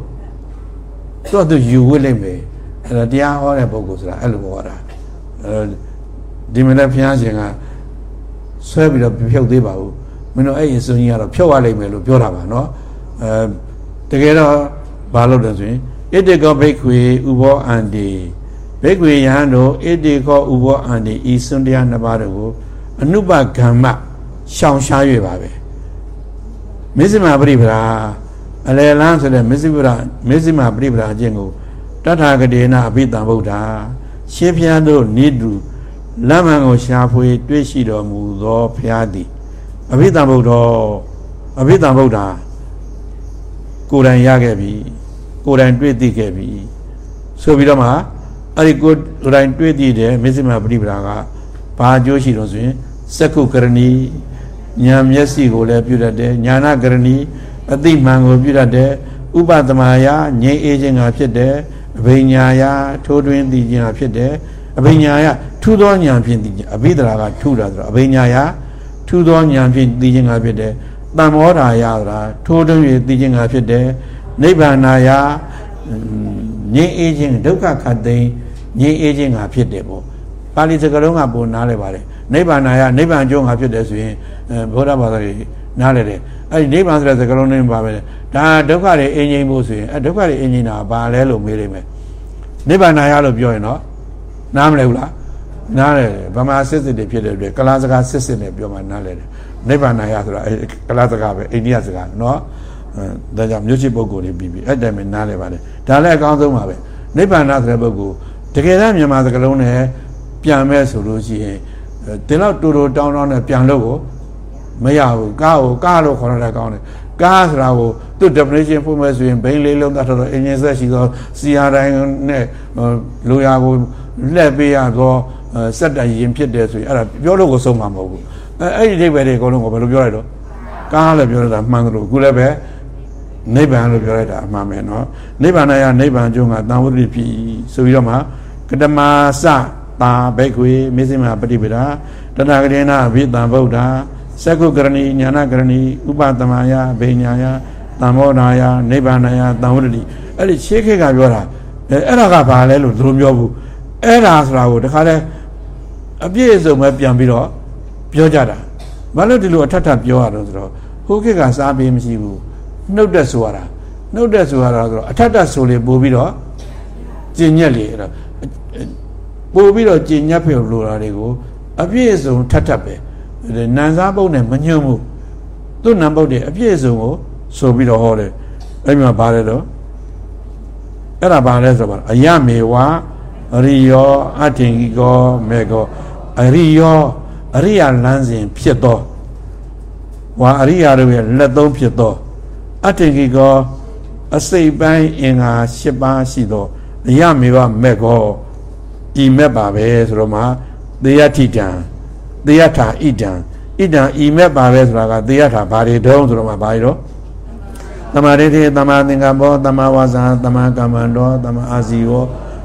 သူ့ဟာသူယူဝစ်လိုက်မယ်အဲ့ဒါတရားဟောတဲ့ပုဂ္ဂိုလ်ဆိုတာအဲ့လိုဟောတာအဲဒီမနေ့ဘုရားရှင်ကဆွဲပြီးတော့ဖြုတ်သေးပါဘူး မင်းတို့အဲ့ရင်စွန်းကြီးကတော့ဖြုတ်ရလိမ့်မယ်လို့ပြောတာပါနော်အဲတကယ်တော့ဘာလို့လဲဆိုရင်ဣတိကောဘိက္ခွေဥဘောအန္တိဘိက္ခွေယဟန်တို့ဣတိကောဥဘောအန္တိဤစွန်းတရားနှစ်ပါးတို့ကိုအနုပကမ္မရှောင်ရှား၍ပါပဲမစ္စမပရိပရာအလယ်လန်းဆိုတဲ့မစ္စပရာမစ္စမပရိပရာအကျင့်ကိုတထာဂတိနာအဘိတံဗုဒ္ဓရှင်ဖျားတို့နိတုလမ်းမှန်ကိုရှာဖွေ တွေ့ရှိတော်မူသောဖျားသည် အဘိဓမ္မဗုဒ္ဓအဘိဓမ္မဗုဒ္ဓကိုယ်တိုင်ရခဲ့ပြီကိုယ်တိုင်တွေ့သိခဲ့ပြီဆိုပြီးတော့မှအဲ့ဒီကိုယ်တိုင်တွေ့သိတဲ့မစ္စည်းမပရိပဒါကဘာအကျိုးရှိတော့ဆိုရင်စက္ခုကရဏီညာမျက်စိကိုလည်းပြုတတ်တယ်ညာနာကရဏီအသိမှန်ကိုပြုတတ်တယ်ဥပဒမာယငြိမ်းအေးခြင်းကဖြစ်တယ်အဘိညာယထိုးတွင်းသိခြင်းကဖြစ်တယ်အဘိညာယထူသောညာဖြင့်သိခြင်းအဘိဒရာကထူတာဆိုတော့အဘိညာယ ထူသောဉာဏ်ဖြင့်သိခြင်းကဖြစ်တယ်တမ္မောဓာယဆိုတာထိုးတွင်း၍သိခြင်းကဖြစ်တယ်နိဗ္ဗာနာယငြိမ်းအေးခြင်းဒုက္ခခတ်သိမ်းငြိမ်းအေးခြင်းကဖြစ်တယ်ပေါ့ပါဠိစကားလုံးကပုံနားလဲပါတယ်နိဗ္ဗာနာယနိဗ္ဗာန်ကျုံးကဖြစ်တယ်ဆိုရင်ဘုရားဘာသာကြီးနားလဲတယ်အဲ့ဒီနိဗ္ဗာန်ဆိုတဲ့စကားလုံးနဲ့ပါပဲဒါဒုက္ခတွေအင်းငြိမ်းဖို့ဆိုရင်အဲဒုက္ခတွေအင်းငြိမ်းတာဘာလဲလို့မေးလိမ့်မယ်နိဗ္ဗာနာယလို့ပြောရင်တော့နားမလဲဘူးလား နားလေဗမာစစ်စစ်တွေဖြစ်တဲ့အတွက်ကလားစကားစစ်စစ်နဲ့ပြောမှနားလေတယ်နိဗ္ဗာန်ရဆိုတာအဲကလားစကားပဲအိန္ဒိယစကားနော်အဲဒါကြောင့်မြို့ရှိပုဂ္ဂိုလ်တွေပြီးပြီအဲ့တိုင်ပဲနားလေပါလေဒါလည်းအကောင်းဆုံးပါပဲနိဗ္ဗာန်ဆိုတဲ့ပုဂ္ဂိုလ်တကယ်တမ်းမြန်မာစကားလုံးနဲ့ပြန်မဲ့ဆိုလို့ရှိရင်တင်တော့တူတူတောင်းတောင်းနဲ့ပြန်လို့ကိုမရဘူးကားကိုကားလို့ခေါ်ရတဲ့ကောင်းတယ်ကားဆိုတာကိုသူ definition ဖွင့်မဲ့ဆိုရင်ဘိန်းလေးလုံးသတ်တော့အင်ဂျင်ဆက်ရှိသောစီယာတိုင်းနဲ့လိုရာကိုလှည့်ပေးရတော့ စက်တန်ရင်ဖြစ်တယ်ဆိုရင်အဲ့ဒါပြောလို့ကိုဆုံးမှာမဟုတ်ဘူးအဲအဲ့ဒီအိဗယ်တွေအကုန်လုံးကိုဘယ်လိုပြောလိုက်တော့ကားလည်းပြောရတာမှန်တယ်လို့အခုလည်းပဲနိဗ္ဗာန်လို့ပြောလိုက်တာအမှန်ပဲเนาะနိဗ္ဗာန်ရနိဗ္ဗာန်ကျုံးကတန်ဝတ္တိဖြစ်ဆိုပြီးတော့မှကတမစတာဘိခွေမေဇိမပฏิပဒါတတဂရေနအဘိတံဗုဒ္ဓသက္ကုကရဏီညာနာကရဏီဥပသမယဘေညာယတမ္မောနာယနိဗ္ဗာန်ယတန်ဝတ္တိအဲ့ဒီရှေးခေတ်ကပြောတာအဲ့ဒါကဘာလဲလို့သူတို့ပြောဘူးအဲ့ဒါဆိုတာကိုတခါလဲ အပြည့်အစုံပဲပြန်ပြီးတော့ပြောကြတာဘာလို့ဒီလိုအထက်ထပ်ပြောရတော့ဆိုတော့ဟိုခေတ်ကစားပေးမရှိဘူးနှုတ်တက်ဆိုရတာနှုတ်တက်ဆိုရတာဆိုတော့အထက်တက်ဆိုလေပို့ပြီးတော့ကျင်ညက်လေအဲ့တော့ပို့ပြီးတော့ကျင်ညက်ဖြစ်လို့လာတွေကိုအပြည့်အစုံထပ်ထပ်ပဲနန်စားပုတ်နဲ့မညွန့်ဘူးသူ့နံပုတ်တွေအပြည့်အစုံကိုဆိုပြီးတော့ဟောတယ်အဲ့မှာဘာလဲတော့အဲ့ဒါဘာလဲဆိုတော့အယမေဝရိယောအထင်ကြီးကောမေကော အရိယောအရိယာလမ်းစဉ်ဖြစ်သောဝါအရိယာတို့ရဲ့လက်သုံးဖြစ်သောအတ္တကိကောအစိတ်ပိုင်းအင်္ဂါ၈ပါးရှိသောအယမေဝမက်ကောဤမက်ပါပဲဆိုတော့မှသေယထိတံသေယထာဣတံဣတံဤမက်ပါပဲဆိုတာကသေယထာဘာတွေတုံးဆိုတော့မှဘာတွေတော့တမာရိတိတမာသင်္ကပ္ပောတမာဝါစာတမာကမ္မန္တောတမာအာဇီဝော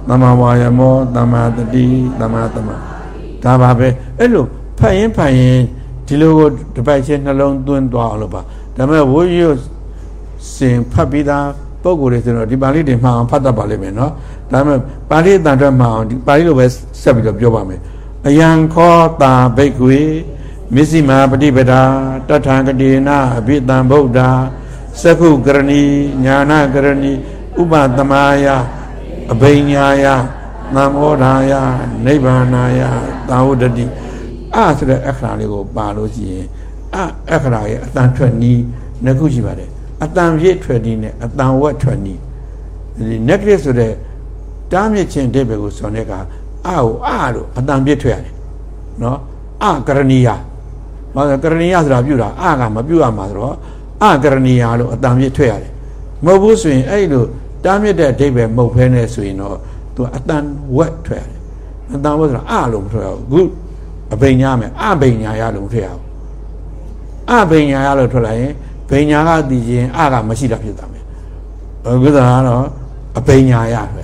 တမာဝါယမောတမာတတိတမာတမာ ဒါပါပဲအဲ့လိုဖတ်ရင်ဖတ်ရင်ဒီလိုကိုတစ်ပိုက်ချင်းနှလုံးသွင်းသွားအောင်လို့ပါဒါပေမဲ့ဝိယုစင်ဖတ်ပြီးသားပုံကိုယ်တွေဆိုတော့ဒီပါဠိတွေမှအောင်ဖတ်တတ်ပါလိမ့်မယ်နော်ဒါပေမဲ့ပါဠိအတန်အတွက်မှအောင်ဒီပါဠိလိုပဲဆက်ပြီးတော့ပြောပါမယ်အယံခောတာဘိက္ခွေမစ္စည်းမာပฏิပဒါတထံကတိနာအဘိတံဗုဒ္ဓသက္ခုကရဏီညာနာကရဏီဥပသမာယအဘိညာယ သံမောဓာယနိဗ္ဗာနာယသာဝတ္တိအဆိုတဲ့အခရာလေးကိုပါလို့ရှိရင်အအခရာရဲ့အတန်ထွက်နီးနှစ်ခုရှိပါတယ်အတန်ပြည့်ထွက်နီးနဲ့အတန်ဝက်ထွက်နီးဒီ negative ဆိုတဲ့တားမြစ်ခြင်းအဓိပ္ပာယ်ကိုဆိုတဲ့ကအကိုအလို့အတန်ပြည့်ထွက်ရတယ်နော်အကရဏီယဘာလဲကရဏီယဆိုတာပြုတာအကမပြုရမှာဆိုတော့အကရဏီယလို့အတန်ပြည့်ထွက်ရတယ်မဟုတ်ဘူးဆိုရင်အဲ့လိုတားမြစ်တဲ့အဓိပ္ပာယ်မဟုတ်ဘဲနဲ့ဆိုရင်တော့ သူအတန်ဝက်ထွက်ရတယ်အတန်ဝက်ဆိုတာအလို့မထွက်ဘူးအခုအဘိညာမယ်အဘိညာရလို့မထွက်ရဘူးအဘိညာရလို့ထွက်လာရင်ဘိညာကတည်ခြင်းအကမရှိတာဖြစ်တာမယ်ဘုရားကတော့အဘိညာရပဲ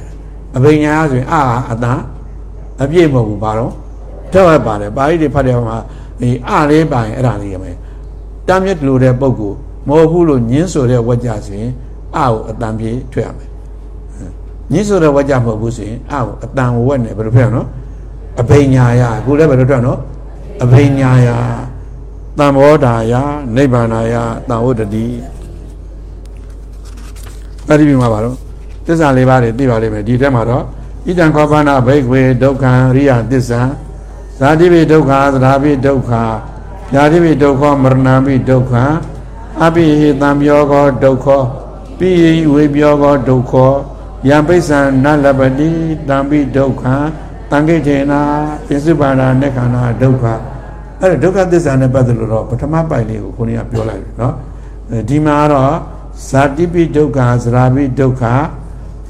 အဘိညာရဆိုရင်အကအတန်အပြည့်မဟုတ်ဘူးဘာတော့တော့ပါတယ်ပါဠိတွေဖတ်တဲ့မှာဒီအလေးပိုင်အဲ့ဒါလေးရမယ်တမ်းမြတ်လို့တဲ့ပုံကိုမဟုတ်ဘူးလို့ညင်းဆိုတဲ့ဝကြဆိုရင်အကိုအတန်ပြေထွက်ရမယ် ညင်းဆိုတဲ့ဝကြမဟုတ်ဘူးဆိုရင်အကိုအတန်ဝက်နဲ့ဘယ်လိုဖြစ်အောင်နော်အဘိညာယအခုလည်းဘယ်လိုထွက်နော်အဘိညာယတံဘောဓာယနိဗ္ဗာနာယတံဝတ္တိအဲ့ဒီပြီးမှာပါတော့သစ္စာလေးပါးတွေသိပါလိမ့်မယ်ဒီထဲမှာတော့ဣတံခောပါဏဘိက္ခွေဒုက္ခံရိယသစ္စာဇာတိပိဒုက္ခသရာပိဒုက္ခญาတိပိဒုက္ခမရဏပိဒုက္ခအပိဟိတံပြောကောဒုက္ခပိယိဝေပြောကောဒုက္ခ ယံပိစ္ဆံနလပတိတံပိဒုက္ခတံခိထေနာပိစုပါဒာနေခန္ဓာဒုက္ခအဲ့ဒါဒုက္ခသစ္စာနဲ့ပတ်သက်လို့တော့ပထမပိုင်လေးကိုခုနကပြောလိုက်ပြီเนาะဒီမှာတော့ဇာတိပိဒုက္ခသရာပိဒုက္ခ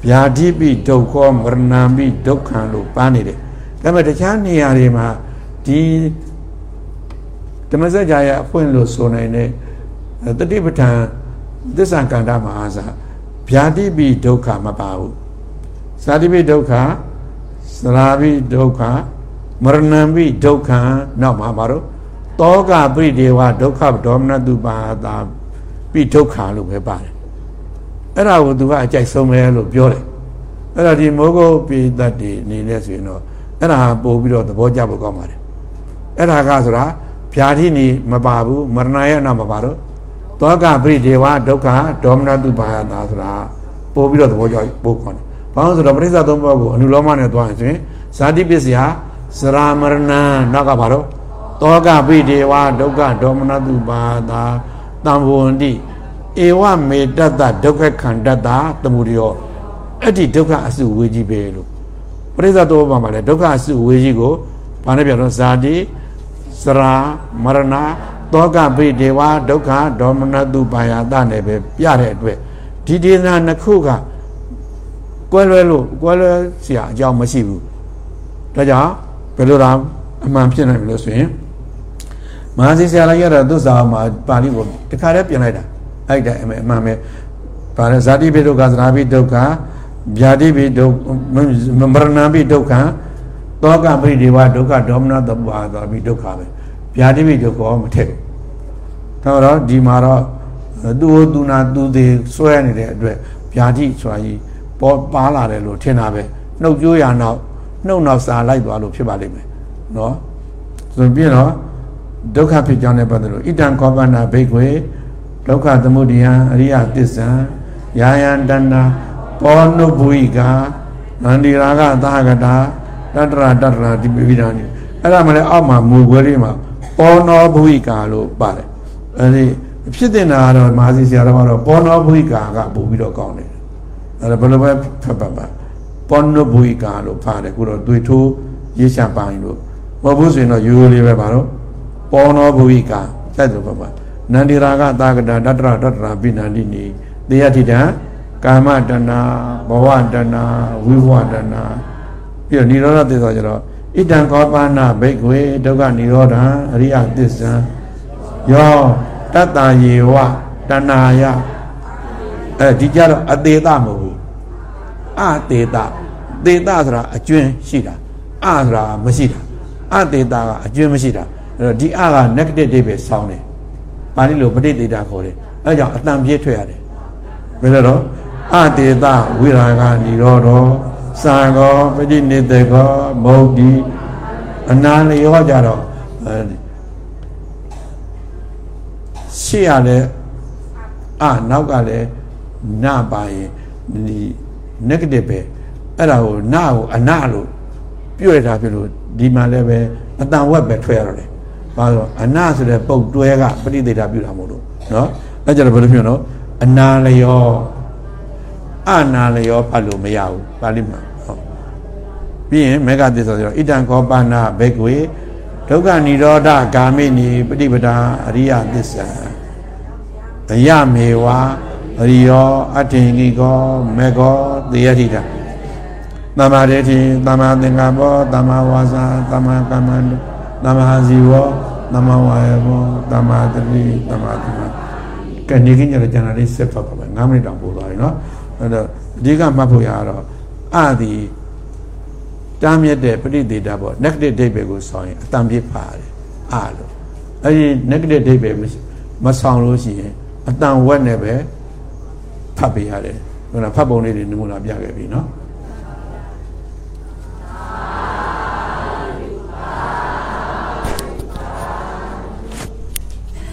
ဗျာတိပိဒုက္ခမရဏပိဒုက္ခလို့ပန်းနေတယ်ဒါပေမဲ့တခြားနေရာတွေမှာဒီဓမ္မစကြာရဲ့အဖွင့်လို့ဆိုနိုင်တဲ့တတိပဋ္ဌာန်သစ္စာကန္တာမဟာစာ ဗျာတိပိဒုက္ခမပါဘူးဇာတိပိဒုက္ခသရာပိဒုက္ခမရဏံပိဒုက္ခနောက်မှာပါတော့တောကပိဒေဝဒုက္ခဒေါမနတုပါတာပိဒုက္ခလို့ပဲပါတယ်အဲ့ဒါကိုသူကအကြိုက်ဆုံးပဲလို့ပြောတယ်အဲ့ဒါဒီမောဂုတ်ပိတတ်တွေအနေနဲ့ဆိုရင်တော့အဲ့ဒါပို့ပြီးတော့သဘောကျဖို့ကောင်းပါတယ်အဲ့ဒါကဆိုတာဗျာတိနေမပါဘူးမရဏရဲ့နောက်မပါတော့ တောကပိဒေဝဒုက္ခဒေါမနတုပါတာဆိုတာပို့ပြီးတော့သဘောကျပို့ခေါ်တယ်ဘာလို့ဆိုတော့ပရိစ္ဆာသုံးပါးကိုအနုလောမနဲ့သွားရင်ဆိုရင်ဇာတိပစ္စယစရာမရဏနောက်ကဘာတော့တောကပိဒေဝဒုက္ခဒေါမနတုပါတာတံဘဝန္တိဧဝမေတ္တဒုက္ခခန္တတသမှုရယောအဲ့ဒီဒုက္ခအစုဝေကြီးပဲလို့ပရိစ္ဆသောဘာမှာလဲဒုက္ခအစုဝေကြီးကိုဘာနဲ့ပြောတော့ဇာတိစရာမရဏ တောကပိဒေဝဒုက္ခဒေါမနတုပါယတနဲ့ပဲပြတဲ့အတွက်ဒီဒေသနာနှစ်ခုကကွဲလွဲလို့ကွဲလွဲเสียအကြောင်းမရှိဘူးဒါကြောင့်ဘယ်လိုလားအမှန်ဖြစ်နိုင်မလို့ဆိုရင်မဟာစီဆရာလိုက်ရတဲ့သုစာမှာပါဠိကိုတခါတည်းပြင်လိုက်တာအဲ့ဒါအမှန်ပဲဗာလဲဇာတိပိဒုက္ခသရာပိဒုက္ခဗျာတိပိဒုက္ခမရဏပိဒုက္ခတောကပိဒေဝဒုက္ခဒေါမနတဘာသာပိဒုက္ခပဲ ဗျာတိပိဒုက္ခမထည့်ဘူးတော့ဒီမှာတော့သူ့ဟိုသူနာသူသေးဆွဲနေတဲ့အတွက်ဗျာတိဆိုတာကြီးပေါ်ပါလာတယ်လို့ထင်တာပဲနှုတ်ကြိုးရနောက်နှုတ်နောက်စာလိုက်သွားလို့ဖြစ်ပါလိမ့်မယ်နော်ဆိုပြီးတော့ဒုက္ခဖြစ်ကြောင်းနဲ့ပတ်သက်လို့ဣတံခောပနာဘိက္ခွေဒုက္ခသမုဒယံအရိယသစ္ဆံယာယံတဏ္ဍပောနုဘူိကာနန္ဒီရာဂသာဂတာတတရတတရဒီပိဒာနိအဲ့ဒါမှလည်းအောက်မှာမူခွဲလေးမှာ ပောနောဘူိကာလို့ပါတယ်အဲ့ဒီဖြစ်တင်တာကတော့မဟာစီဆရာတော်ကတော့ပောနောဘူိကာကပို့ပြီးတော့ကောင်းတယ်အဲ့ဒါဘယ်လိုပဲဖတ်ပါပါပောနုဘူိကာလို့ပါတယ်ခုတော့တွေ့ထိုးရေးချပိုင်းလို့မဟုတ်ဘူးဆိုရင်တော့ရိုးရိုးလေးပဲပါတော့ပေါ်နောဘုဝိကာစက်သူပပနန္ဒီရာကသာကတာတတရတတရာပိဏန္တိနိတေယတိတံကာမတဏဘဝတဏဝိဘဝတဏပြီးတော့និရောဓသစ္စာကျတော့ ဣတံကောပနာဘိက္ခွေဒုက္ခនិရောဓံအရိယသစ္စာယောတတ္တယေဝတဏယအဲဒီကြတော့အသေးတမဟုတ်ဘူးအသေးတသေတဆိုတာအကျွင်းရှိတာအဆိုတာမရှိတာအသေးတကအကျွင်းမရှိတာအဲ့တော့ဒီအက negative တွေပဲဆောင်းတယ်ပါဠိလိုပဋိသေတာခေါ်တယ်အဲကြောင့်အတန်ပြေးထွက်ရတယ်ဘယ်လိုတော့အတေတဝိရာဂនិရောဓော သံဃောပฏิနိတေကောမௌတိအနာလျောကြတော့ရှေ့ရလဲအနောက်ကလည်းနပါရင်ဒီ negative ပဲအဲ့ဒါကိုနကိုအနလို့ပြွဲထားပြလို့ဒီမှာလည်းပဲအတန်ဝက်ပဲထွက်ရတော့တယ်ဘာလို့အနဆိုတဲ့ပုတ်တွဲကပฏิသေတာပြုတာမဟုတ်လို့နော်အဲ့ကြတော့ဘယ်လိုဖြစ်နော်အနာလျောအနာလျောဖတ်လို့မရဘူးပါဠိမှာဟုတ် ပြီးရင်မေဃသစ္စာဆိုတော့ဣတံခောပနာဘေကွေဒုက္ခនិရောဓဂာမိနိပฏิပဒါအရိယသစ္စာအယမေဝအရိယောအထင်ကြီးကောမေကောသေယတိတာသမ္မာဒိဋ္ဌိသမ္မာသင်္ကပ္ပသမ္မာဝါစာသမ္မာကမ္မန္တသမ္မာဇီဝသမ္မာဝါယမောသမ္မာတတိသမ္မာသမာကနေကင်းကြတဲ့ကျန်တာလေးဆက်ဖတ်ပါမယ်9မိနစ်တောင်ပို့သွားပြီเนาะအဲ့တော့အဓိကမှတ်ဖို့ရတော့အသည် တားမြက်တဲ့ပဋိသေတာပေါ့ negative ဒိဗ္ဗေကိုဆောင်းရင်အတန်ပြစ်ပါတယ်အလို့အဲ့ဒီ negative ဒိဗ္ဗေမဆောင်းလို့ရှိရင်အတန်ဝက်နဲ့ပဲဖတ်ပေးရတယ်ဟိုကဖတ်ပုံလေးတွေနမူနာပြခဲ့ပြီเนาะ